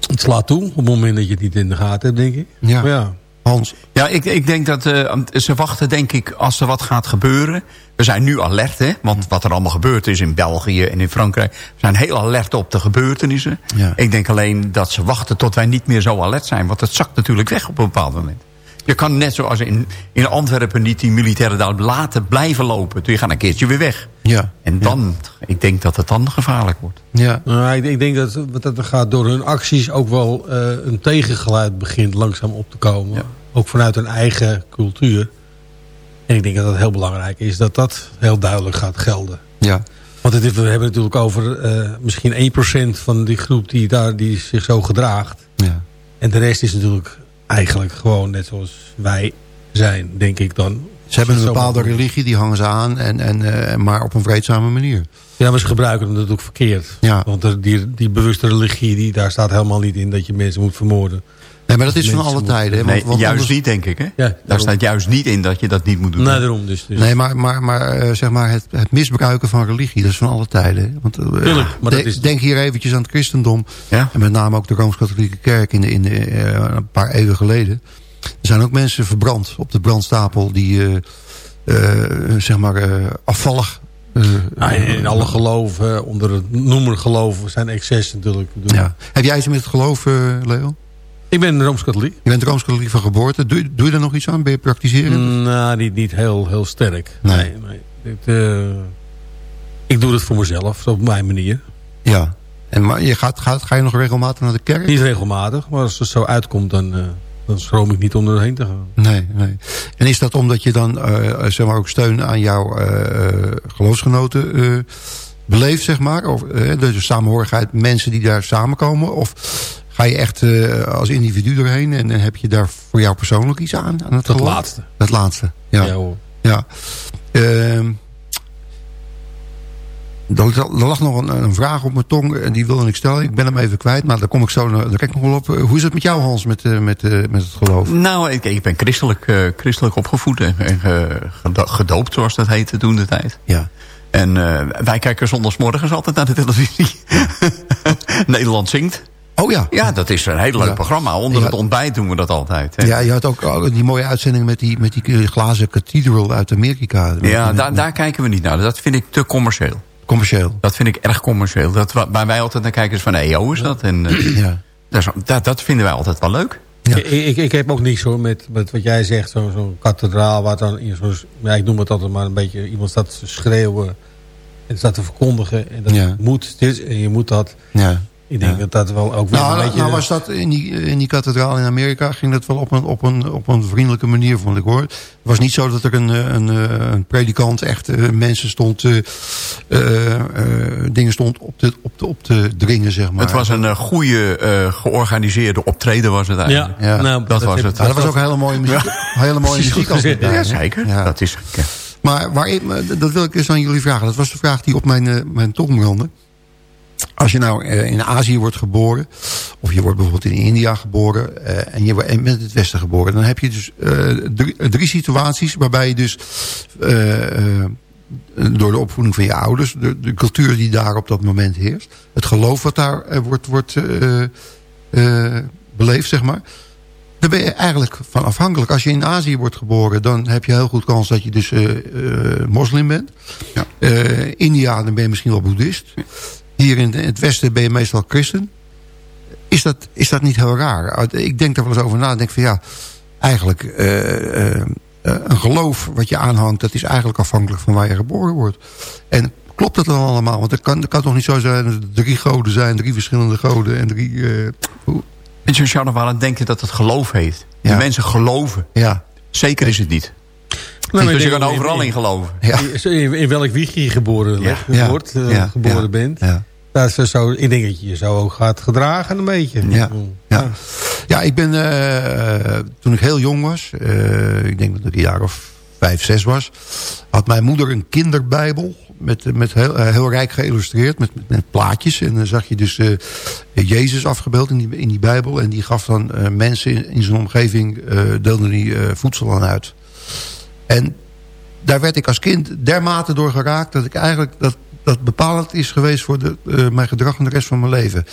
Het slaat toe op het moment dat je het niet in de gaten hebt, denk ik. Ja. Maar ja. Hans, Ja, ik, ik denk dat eh, ze wachten, denk ik, als er wat gaat gebeuren. We zijn nu alert, hè? Want wat er allemaal gebeurd is in België en in Frankrijk... we zijn heel alert op de gebeurtenissen. Ja. Ik denk alleen dat ze wachten tot wij niet meer zo alert zijn. Want het zakt natuurlijk weg op een bepaald moment. Je kan net zoals in, in Antwerpen niet die militairen daar laten blijven lopen. Dus je gaat een keertje weer weg. ja. En dan, ik denk dat het dan gevaarlijk wordt. Ja, Nou, ik, ik denk dat, dat er gaat door hun acties ook wel eh, een tegengeluid begint langzaam op te komen. Ja. Ook vanuit hun eigen cultuur. En ik denk dat het heel belangrijk is dat dat heel duidelijk gaat gelden. ja. Want het is, we hebben het natuurlijk over eh, misschien 1% van die groep die, daar, die zich zo gedraagt. ja. En de rest is natuurlijk eigenlijk gewoon net zoals wij zijn, denk ik dan. Ze hebben een bepaalde religie, die hangen ze aan, en, en, eh, maar op een vreedzame manier. Ja, maar ze gebruiken hem natuurlijk verkeerd. Ja. Want die, die bewuste religie, die, daar staat helemaal niet in dat je mensen moet vermoorden. Nee, maar dat is van alle tijden. hè, Want, Nee, want juist anders- niet, denk ik. Hè? Ja, Daar daarom. staat juist niet in dat je dat niet moet doen. Nee, daarom dus. dus. Nee, maar, maar, maar, eh, zeg maar het, het misbruiken van religie, dat is van alle tijden. hè. Want, eh, Tuurlijk, maar dat de- is- Denk hier eventjes aan het christendom. Ja? En met name ook de Rooms-Katholieke Kerk in, de, in de, eh, een paar eeuwen geleden. Er zijn ook mensen verbrand op de brandstapel die eh, eh, zeg maar eh, afvallig... eh, in, alle geloven, onder het noemer geloven, zijn excess natuurlijk. Ja. Heb jij iets met het geloof, eh, Leo? Ik ben Rooms-Katholiek. Je bent Rooms-Katholiek van geboorte. Doe, doe je er nog iets aan? Ben je praktiserend? Nou, niet, niet heel, heel sterk. Nee. Nee. nee. Het, eh, ik doe het voor mezelf, op mijn manier. Ja. En maar je gaat, gaat, ga je nog regelmatig naar de kerk? Niet regelmatig, maar als het zo uitkomt, dan, eh, dan schroom ik niet om erheen te gaan. Nee, nee. En is dat omdat je dan eh, zeg maar ook steun aan jouw geloofsgenoten beleeft, zeg maar? Of de samenhorigheid, mensen die daar samenkomen? Of ga je echt eh, als individu erheen en, en heb je daar voor jou persoonlijk iets aan? aan het Dat geloof? laatste. Dat laatste, ja. Ja, hoor. Ja. Ehm, er, lag nog een, een vraag op mijn tong en die wilde ik stellen. Ik ben hem even kwijt, maar daar kom ik zo daar kijk ik nog wel op. Eh, Hoe is het met jou, Hans, met, eh, met, met het geloof? Nou, ik, ik ben christelijk, eh, christelijk opgevoed en, en ge- gedo- gedoopt, zoals dat heette toen de tijd. Ja. En eh, wij kijken zondagsmorgens altijd naar de televisie. Nederland zingt. Oh ja. Ja, dat is een heel leuk Ja. programma. Onder Ja. het ontbijt doen we dat altijd. hè. Ja, je had ook die mooie uitzending met die, met die glazen cathedral uit Amerika. Ja, daar, daar kijken we niet naar. Dat vind ik te commercieel. Commercieel. Dat vind ik erg commercieel. Dat, wa- waar wij altijd naar kijken is van EO is dat. En, eh, Ja. dat, is- dat, dat vinden wij altijd wel leuk. Ja. Ik, ik, ik heb ook niets hoor met, met wat jij zegt, zo'n zo'n kathedraal waar dan in zo'n, ja, ik noem het altijd maar een beetje, iemand staat te schreeuwen en staat te verkondigen en dat Ja. moet dit en je moet dat. Ja. Ik denk Ja. dat dat wel ook wel Nou, een nou, beetje... nou was dat in die, in die kathedraal in Amerika ging dat wel op een, op een, op een vriendelijke manier, vond ik hoor. Het was niet zo dat er een, eh, een, eh, een predikant echt eh, mensen stond, eh, eh, eh, dingen stond op te, op, te, op te dringen, zeg maar. Het was een goede, eh, georganiseerde optreden was het eigenlijk. Ja. Nou, Dat was het. Ja, dat was ook hele mooie muziek. Hele mooie muziek bij, Ja, zeker. Ja. Dat is. Maar waar ik, dat wil ik eens aan jullie vragen. Dat was de vraag die op mijn, mijn tong brandde. Als je nou eh, in Azië wordt geboren, of je wordt bijvoorbeeld in India geboren, eh, en je bent in het Westen geboren, dan heb je dus eh, drie, drie situaties waarbij je dus door de opvoeding van je ouders, de, de cultuur die daar op dat moment heerst, het geloof wat daar wordt, wordt beleefd, zeg maar. Daar ben je eigenlijk van afhankelijk. Als je in Azië wordt geboren, dan heb je heel goed kans dat je dus moslim bent. Ja. India, dan ben je misschien wel boeddhist. Hier in het westen ben je meestal christen. Is dat, is dat niet heel raar? Ik denk daar wel eens over na. Ik denk van ja, eigenlijk eh, eh, een geloof wat je aanhangt... dat is eigenlijk afhankelijk van waar je geboren wordt. En klopt dat dan allemaal? Want het kan, het kan toch niet zo zijn dat er drie goden zijn... drie verschillende goden en drie... eh, hoe- En zo'n Charles aan denken dat het geloof heeft. Ja. De mensen geloven. ja, Zeker is het niet. Nou, dus je kan overal in geloven. ja, In, in welk wiegje je geboren Ja, ligt- ja, wordt, eh, ja, geboren ja, bent. ja. Dat is zo, ik denk dat je je zo ook gaat gedragen een beetje. Ja. Ja, ja ik ben, eh, toen ik heel jong was, eh, ik denk dat ik een jaar of vijf, zes was, had mijn moeder een kinderbijbel met, met heel, eh, heel rijk geïllustreerd, met, met, met plaatjes. En dan zag je dus eh, Jezus afgebeeld in die, in die bijbel. En die gaf dan eh, mensen in, in zijn omgeving, eh deelde die eh, voedsel aan uit. En daar werd ik als kind dermate door geraakt dat ik eigenlijk dat, dat bepalend is geweest voor de, eh, mijn gedrag en de rest van mijn leven.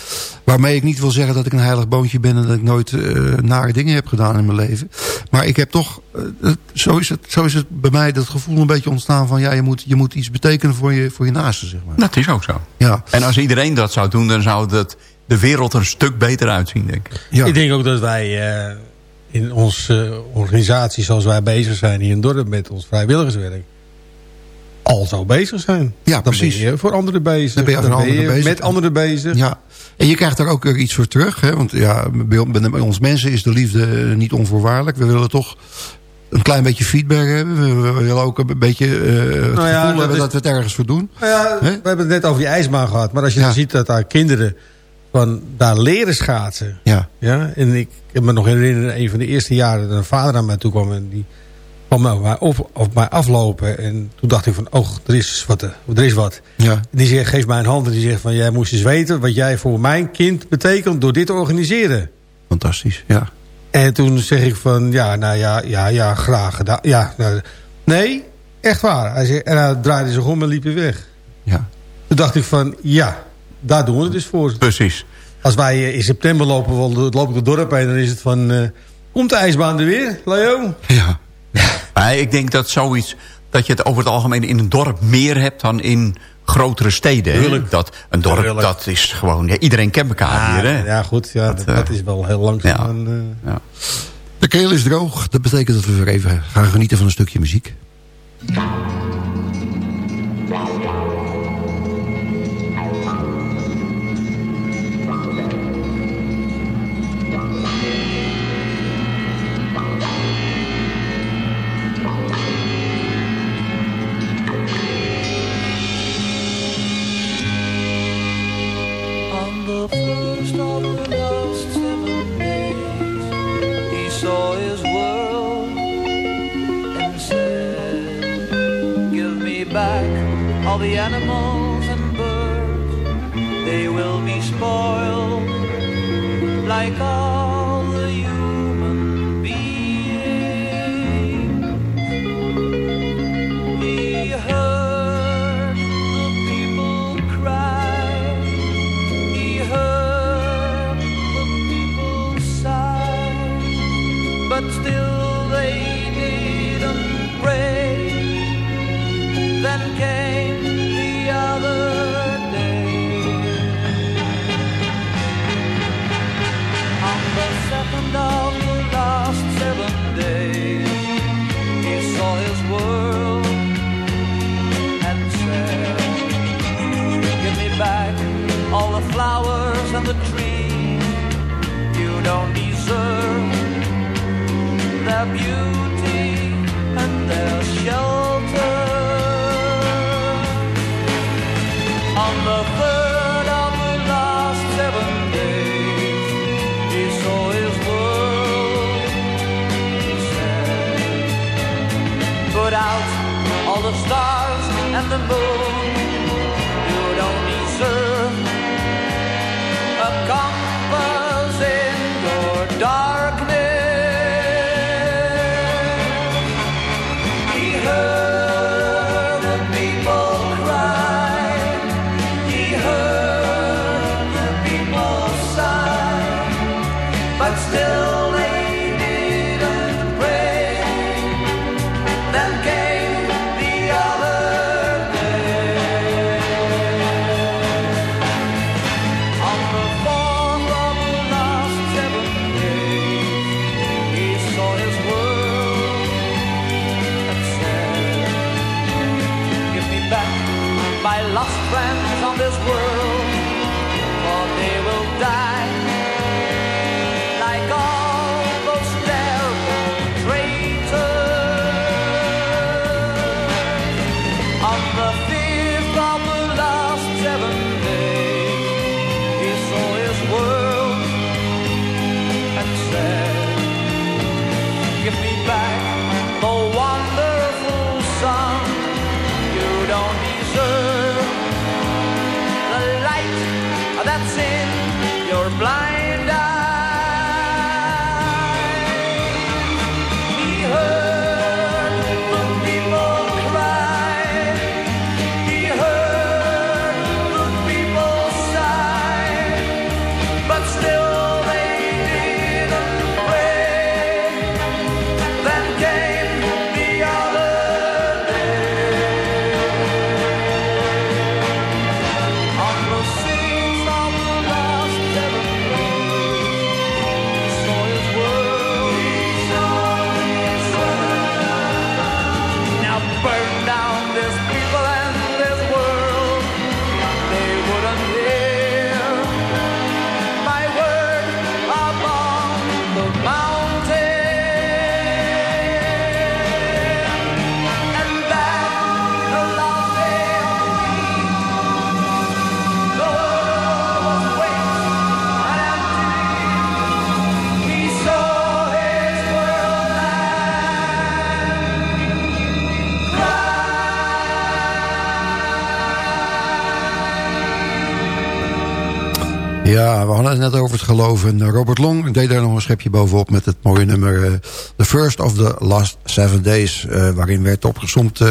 Waarmee ik niet wil zeggen dat ik een heilig boontje ben en dat ik nooit eh, nare dingen heb gedaan in mijn leven. Maar ik heb toch, eh, zo, is het, zo is het bij mij dat gevoel een beetje ontstaan van ja, je moet, je moet iets betekenen voor je, voor je naaste, zeg maar. Dat is ook zo. Ja, En als iedereen dat zou doen, dan zou het de wereld er een stuk beter uitzien, denk ik. ja. Ik denk ook dat wij eh, in onze organisatie zoals wij bezig zijn hier in Dorp met ons vrijwilligerswerk al zo bezig zijn. Ja, dan precies. ben je voor anderen bezig. Dan ben je bezig. met anderen bezig. Ja, en je krijgt daar ook weer iets voor terug. Hè? Want ja, bij, ons mensen is de liefde eh, niet onvoorwaardelijk. We willen toch een klein beetje feedback hebben. We, willen ook een beetje eh, het Nou ja, gevoel dat hebben is- dat we het ergens voor doen. Nou ja, we hebben het net over die ijsbaan gehad. Maar als je Ja. dan ziet dat daar kinderen van daar leren schaatsen. Ja, Ja, en ik heb me nog herinneren, een van de eerste jaren dat een vader naar mij toe kwam. En die kwam nou maar op, op mij aflopen. En toen dacht ik van, oh, er is wat. Er is wat. Ja. Die zegt, geeft mij een hand en die zegt van... jij moest eens weten wat jij voor mijn kind betekent door dit te organiseren. Fantastisch, ja. En toen zeg ik van, ja, nou ja, ja, ja, graag gedaan. Ja, nou, nee, echt waar. Hij zei, en hij draaide zich om en liep weer weg. Ja. Toen dacht ik van, ja, daar doen we het dus voor. Precies. Als wij eh, in september lopen, loop ik het dorp heen, dan is het van... eh, komt de ijsbaan er weer, Leo? Ja. Maar ik denk dat zoiets... dat je het over het algemeen in een dorp meer hebt dan in grotere steden. Dat, een dorp, Tuurlijk. dat is gewoon... ja, iedereen kent elkaar hier, hè? Ja, goed, ja, dat, eh, dat is wel heel langzaam. ja. en, eh, Ja. De keel is droog. Dat betekent dat we weer even gaan genieten van een stukje muziek. All the animals and birds. They will be spoiled like all the flowers and the trees. You don't deserve their beauty Ja, we hadden het net over het geloven. En Robert Long deed daar nog een schepje bovenop met het mooie nummer eh, The First of the Last Seven Days. eh, waarin werd opgezomd eh,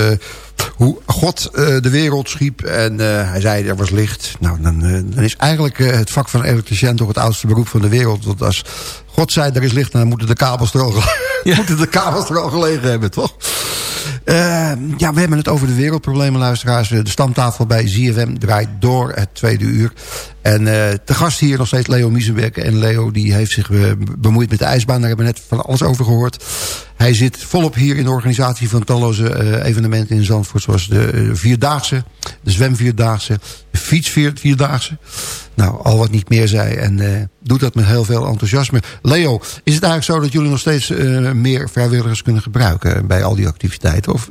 hoe God eh, de wereld schiep. En eh, hij zei er was licht. Nou, dan, eh, dan is eigenlijk eh, het vak van elektricien toch het oudste beroep van de wereld. Want als God zei er is licht, dan moeten de kabels er al, moeten de kabels er al gelegen hebben, toch? Eh, ja, we hebben het over de wereldproblemen, luisteraars. De stamtafel bij ZFM draait door het tweede uur. En eh te gast hier nog steeds Leo Miesenbeck. En Leo die heeft zich eh, bemoeid met de ijsbaan. Daar hebben we net van alles over gehoord. Hij zit volop hier in de organisatie van talloze eh, evenementen in Zandvoort. Zoals de eh, Vierdaagse, de Zwemvierdaagse, de Fietsvierdaagse. Nou, al wat niet meer zei. En eh, doet dat met heel veel enthousiasme. Leo, is het eigenlijk zo dat jullie nog steeds meer vrijwilligers kunnen gebruiken bij al die activiteiten? Of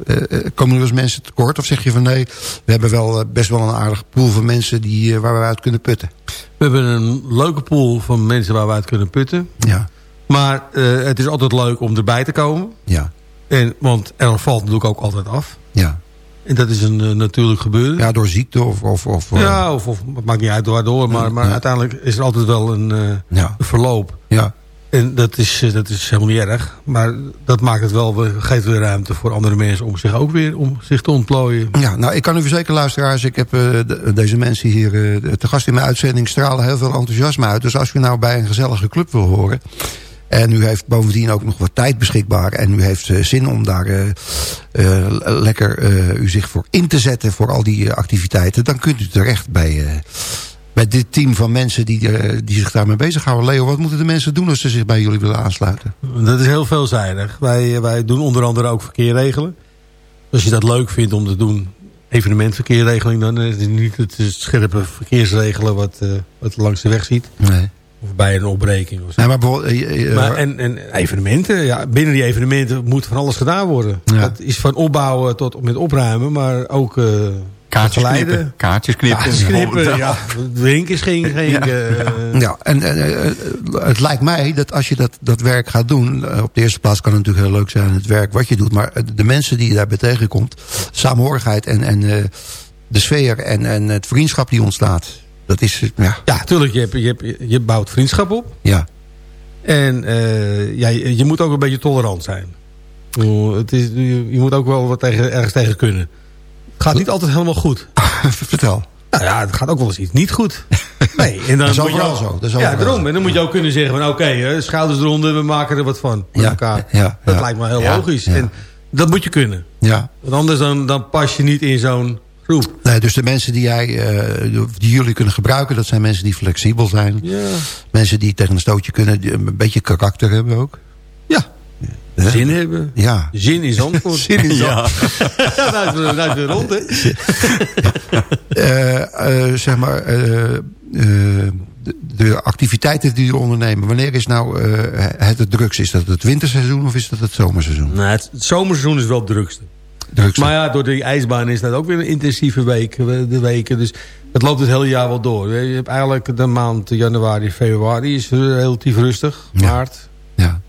komen er wel eens mensen tekort? Of zeg je van nee, we hebben wel best wel een aardige pool van mensen die, waar we uit kunnen putten? We hebben een leuke pool van mensen waar we uit kunnen putten. Ja. Maar eh, het is altijd leuk om erbij te komen. Ja. En, want er valt natuurlijk ook altijd af. Ja. En dat is een eh, natuurlijk gebeuren. Ja, door ziekte of... of, of eh, Ja, of, of het maakt niet uit waardoor. Maar, maar Ja. uiteindelijk is er altijd wel een, Ja. een verloop. Ja. En dat is, dat is helemaal niet erg. Maar dat maakt het wel, we- geeft weer ruimte voor andere mensen om zich ook weer om zich te ontplooien. Ja, nou, ik kan u verzekeren, luisteraars... ik heb de- deze mensen hier te gast in mijn uitzending... stralen heel veel enthousiasme uit. Dus als u nou bij een gezellige club wil horen... en u heeft bovendien ook nog wat tijd beschikbaar... en u heeft eh, zin om daar eh, eh, lekker u zich voor in te zetten... voor al die activiteiten... dan kunt u terecht bij... bij dit team van mensen die, die zich daarmee bezighouden. Leo, wat moeten de mensen doen als ze zich bij jullie willen aansluiten? Dat is heel veelzijdig. Wij, wij doen onder andere ook verkeer regelen. Als je dat leuk vindt om te doen, evenementverkeerregeling... dan is het niet het scherpe verkeersregelen wat, wat langs de weg ziet. Nee. Of bij een opbreking of zo. Nee, maar bijvoorbeeld, eh, eh, Maar en, en evenementen, ja, binnen die evenementen moet van alles gedaan worden. Ja. Dat is van opbouwen tot met opruimen, maar ook eh Kaartjes knippen. Kaartjes knippen. Kaartjes knippen, ja. Drinken ging, ging Ja. eh, Ja, en eh, eh, het lijkt mij dat als je dat, dat werk gaat doen... eh, op de eerste plaats kan het natuurlijk heel leuk zijn het werk wat je doet... maar eh, de mensen die je daarbij tegenkomt... samenhorigheid en, en eh, de sfeer en, en het vriendschap die ontstaat... dat is, ja, ja, tuurlijk, je, hebt, je, hebt, je bouwt vriendschap op. ja, En ja, je, je moet ook een beetje tolerant zijn. Het is, je, je moet ook wel wat tegen, ergens tegen kunnen. Het gaat niet altijd helemaal goed. vertel. Nou ja, het gaat ook wel eens iets niet goed. Nee, en dan Dat is moet je ook- zo, dat is ja, daarom. En dan moet je ook kunnen zeggen van oké, hè, schouders eronder, we maken er wat van. Met Ja, elkaar. ja, dat lijkt me heel logisch. En dat moet je kunnen. Ja. Want anders dan, dan pas je niet in zo'n Nee, dus de mensen die, jij, eh, die jullie kunnen gebruiken... dat zijn mensen die flexibel zijn. Mensen die tegen een stootje kunnen... die een beetje karakter hebben ook. ja. Zin hebben. Ja. Zin in Zandvoort. Zin in Ja. ja, nou is nou is weer rond, hè. Eh, eh, zeg maar, de, de activiteiten die jullie ondernemen. Wanneer is nou het het? Is dat het winterseizoen of is dat het zomerseizoen? Nou, het, het zomerseizoen is wel het drukste. Maar ja, door die ijsbaan is dat ook weer een intensieve week, eh, de weken. Dus het loopt het hele jaar wel door. Je hebt eigenlijk de maand januari, februari is relatief rustig. Ja. Maart. ja.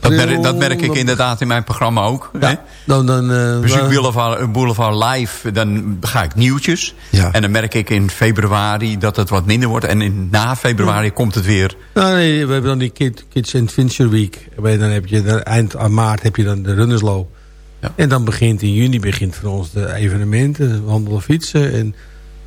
Dat, merk, dat merk ik inderdaad in mijn programma ook. hè. Ja, dan, dan, eh, dan- Boulevard, Boulevard Live, dan ga ik nieuwtjes. Ja. En dan merk ik in februari dat het wat minder wordt. En in, na februari komt het weer. Nou, nee, we hebben dan die Kid, Kids Adventure Week. Dan heb je eind aan maart heb je dan de runnersloop. Ja. En dan begint in juni begint voor ons de evenementen, wandelen, fietsen. En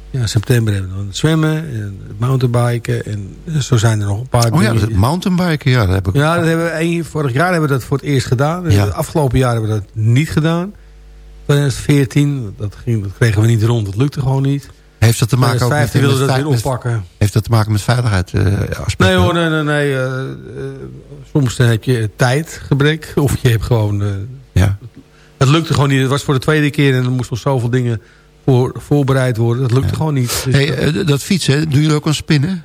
ja, september hebben we dan het zwemmen en het mountainbiken. En zo zijn er nog een paar Oh ja, mountainbiken, ja, dat heb ik. Ja, dat hebben we vorig jaar hebben we dat voor het eerst gedaan. Ja. De afgelopen jaar hebben we dat niet gedaan. 2014, dat, ging, dat kregen we niet rond. Dat lukte gewoon niet. Heeft dat te maken ook met, 2015 wilden we dat met, weer oppakken. heeft dat te maken met veiligheid aspecten? Nee hoor, nee, nee. nee eh, eh, soms heb je tijdgebrek. Of je hebt gewoon... het lukte gewoon niet. Het was voor de tweede keer en er moesten nog zoveel dingen voor, voorbereid worden. Dat lukte gewoon niet. Dus Hey, dat- eh, dat fietsen, doen jullie ook aan spinnen?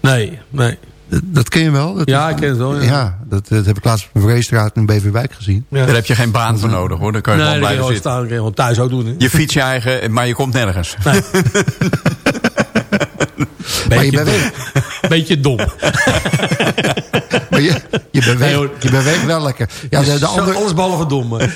nee, nee. Dat, dat ken je wel? Dat Ja, is- ik ken het wel, ja. Ja, dat, dat heb ik laatst op een racestraat in Beverwijk gezien. Ja. Daar heb je geen baan voor nodig hoor. Dan kan je Nee, gewoon je blijven gewoon zitten. staan. Kan je gewoon thuis ook doen. Hè. Je fiets je eigen, maar je komt nergens. Maar je bent Beetje dom. Maar je, je, beweegt, je beweegt wel lekker. Ja, de, andere, Alles behalve dom. eh,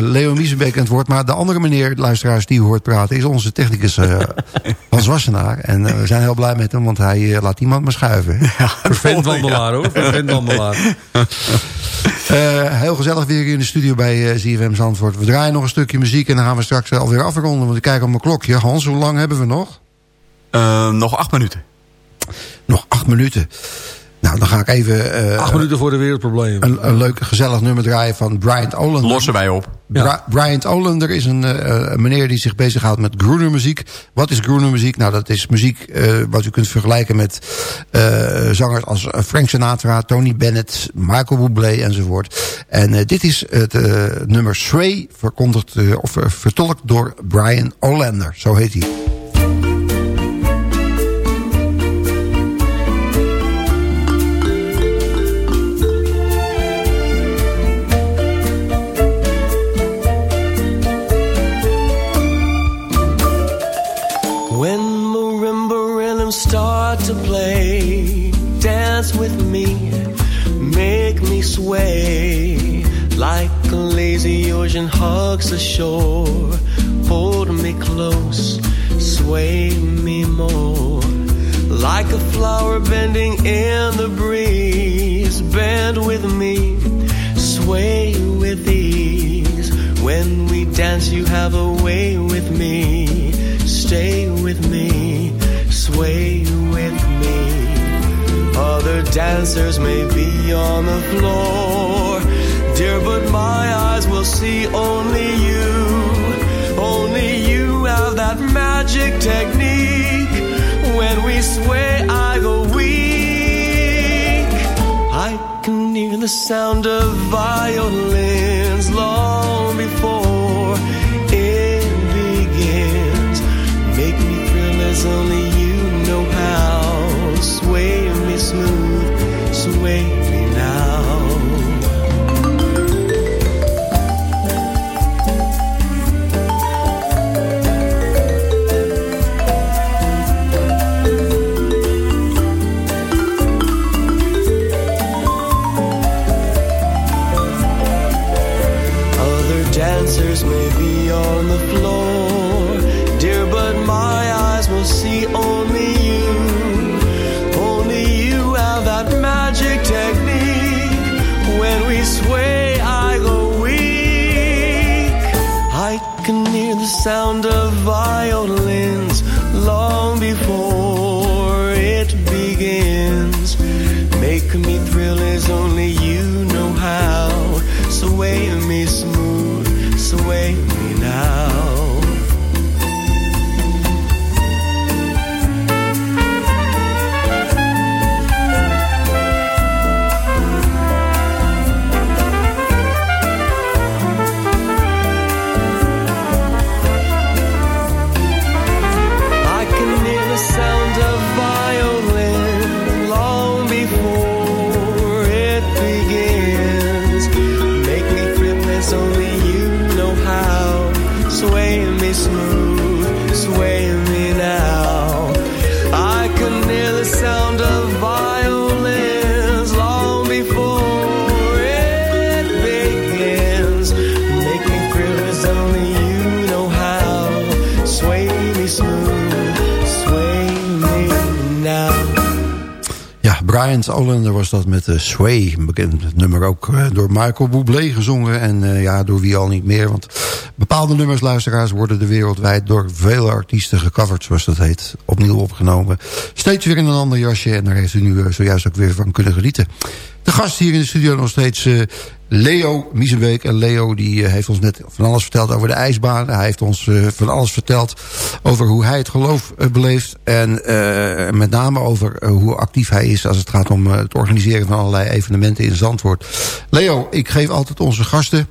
Leo Miesenbeek aan het woord. Maar de andere meneer, luisteraars, die u hoort praten... is onze technicus eh Hans Wassenaar. En eh, we zijn heel blij met hem, want hij laat iemand maar schuiven. Vervent wandelaar hoor. Vervent wandelaar. Eh, heel gezellig weer hier in de studio bij eh ZFM Zandvoort. We draaien nog een stukje muziek en dan gaan we straks alweer afronden. Want ik kijk op mijn klokje. Hans, hoe lang hebben we nog? Eh, nog acht minuten. Nog acht minuten. Nou, dan ga ik even eh, Acht minuten voor de wereldproblemen. een, een leuk gezellig nummer draaien van Bryant Olander. Lossen wij op. Bryant Olander is een, eh, een meneer die zich bezighoudt met groener muziek. Wat is groener muziek? Nou, dat is muziek eh, wat u kunt vergelijken met eh, zangers als Frank Sinatra, Tony Bennett, Michael Bublé enzovoort. En eh, dit is het eh, nummer Sway, verkondigd, of vertolkt door Brian Olander. Zo heet hij. Rhythms start to play, dance with me, make me sway like a lazy ocean hugs the shore. Hold me close, sway me more, like a flower bending in the breeze. Bend with me, sway with ease. When we dance, you have a way with me. Stay with me, sway with me. Other dancers may be on the floor, dear, but my eyes will see only you. Only you have that magic technique. When we sway, I go weak. I can hear the sound of violins long before it begins. Make me feel as only away. Brian Olander was dat met uh, Sway. Een bekend nummer ook eh, door Michael Bublé gezongen. En eh, ja, door wie al niet meer. Want bepaalde nummers, luisteraars, worden er wereldwijd... door vele artiesten gecoverd, zoals dat heet. Opnieuw opgenomen. Steeds weer in een ander jasje. En daar heeft u nu eh, zojuist ook weer van kunnen genieten. De gast hier in de studio nog steeds eh, Leo Miesenbeek. En Leo die eh, heeft ons net van alles verteld over de ijsbaan. Hij heeft ons van alles verteld over hoe hij het geloof beleeft. En met name over hoe actief hij is als het gaat om het organiseren van allerlei evenementen in Zandvoort. Leo, ik geef altijd onze gasten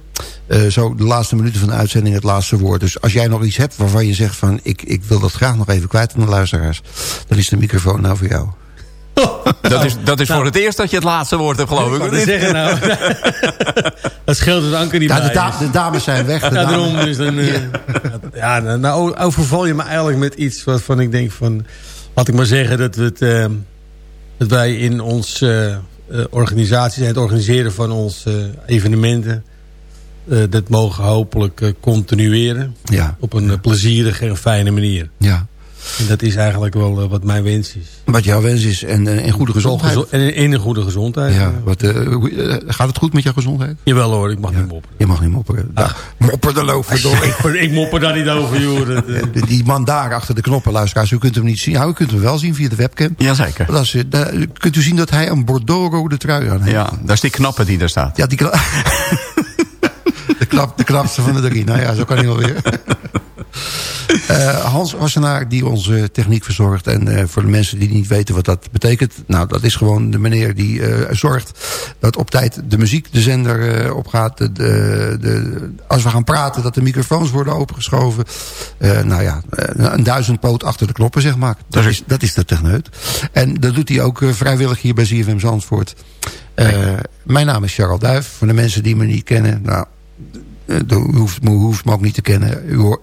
eh, zo de laatste minuten van de uitzending het laatste woord. Dus als jij nog iets hebt waarvan je zegt van ik, ik wil dat graag nog even kwijt aan de luisteraars. Dan is de microfoon nou voor jou. Dat is, dat is voor het eerst dat je het laatste woord hebt, geloof ik. Ik zeggen nou. dat scheelt het anker niet Ja, bij. de, da- de dames zijn weg. De Ja, dames- daarom. Dus dan, eh, ja, nou, nou overval je me eigenlijk met iets waarvan ik denk van... Laat ik maar zeggen dat we het... eh, dat wij in onze eh, eh, organisatie zijn, het organiseren van onze evenementen... eh, dat mogen hopelijk eh, continueren. Ja. Op een eh, plezierige en fijne manier. Ja. En dat is eigenlijk wel wat mijn wens is. Wat jouw wens is en in goede gezondheid. Gezond- En in, in een goede gezondheid. Ja, wat, gaat het goed met jouw gezondheid? Jawel hoor, ik mag niet mopperen. Je mag niet mopperen. Nou, mopper de loof verdorie. ik, ik mopper daar niet over, joh. Dat. Die- man daar achter de knoppen, luisteraars, u kunt hem niet zien. Nou, u kunt hem wel zien via de webcam. Jazeker. Dat is, daar kunt u zien dat hij een Bordeaux-rode trui aan heeft. Ja, dat is die knappe die daar staat. Ja, die de, knap, de knapste van de drie. Nou ja, zo kan hij wel weer. Eh, Hans Wassenaar die onze techniek verzorgt. En eh, voor de mensen die niet weten wat dat betekent. Nou, dat is gewoon de meneer die eh, zorgt dat op tijd de muziek de zender opgaat. De, de, de, als we gaan praten dat de microfoons worden opengeschoven. Nou ja, een duizendpoot achter de knoppen zeg maar. Dat is, dat is de techneut. En dat doet hij ook vrijwillig hier bij ZFM Zandvoort. Mijn naam is Charles Duif. Voor de mensen die me niet kennen. Nou, u hoeft, u hoeft me ook niet te kennen. U, oh,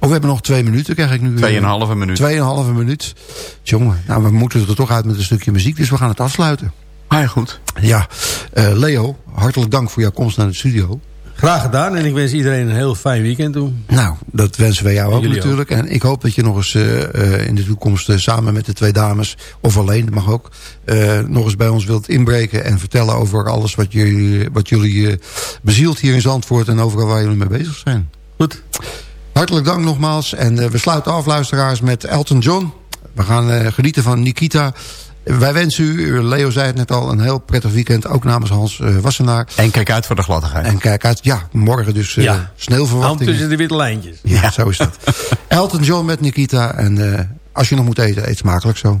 we hebben nog twee minuten, krijg ik nu. eh, Tweeënhalve minuut. Tweeënhalve minuut. Jongen, nou, we moeten er toch uit met een stukje muziek. Dus we gaan het afsluiten. Ah ja, goed. Ja, eh, Leo, hartelijk dank voor jouw komst naar de studio. Graag gedaan en ik wens iedereen een heel fijn weekend toe. Nou, dat wensen wij jou ook natuurlijk. En ik hoop dat je nog eens eh, eh, in de toekomst eh, samen met de twee dames... of alleen, dat mag ook, nog eens bij ons wilt inbreken... en vertellen over alles wat jullie, wat jullie bezielt hier in Zandvoort... en overal waar jullie mee bezig zijn. Goed. Hartelijk dank nogmaals. En we sluiten af, luisteraars, met Elton John. We gaan genieten van Nikita. Wij wensen u, Leo zei het net al, een heel prettig weekend. Ook namens Hans eh, Wassenaar. En kijk uit voor de gladdigheid. En kijk uit, ja, morgen dus eh Ja. Hand sneeuwverwachting. tussen de witte lijntjes. Ja, zo is dat. Elton John met Nikita. En eh, als je nog moet eten, eet smakelijk zo.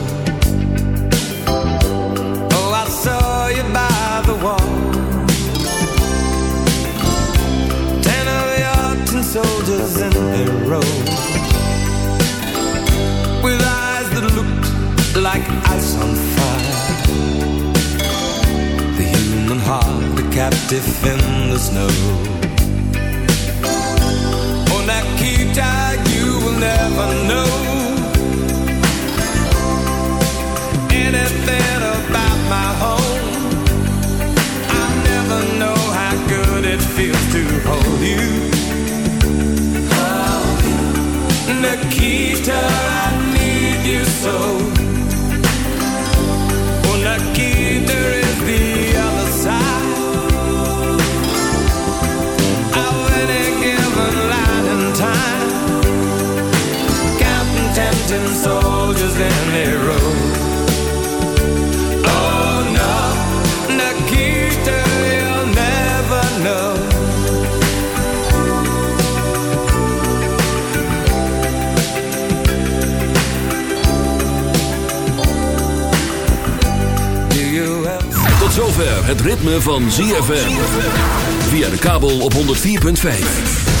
Ice on fire The human heart, a captive in the snow Oh, Nikita, you will never know Anything about my home I never know how good it feels to hold you. Nikita, I need you so. Tempting soldiers in a row. Oh no, you'll never know. Tot zover het ritme van ZFM. Via de kabel op 104.5.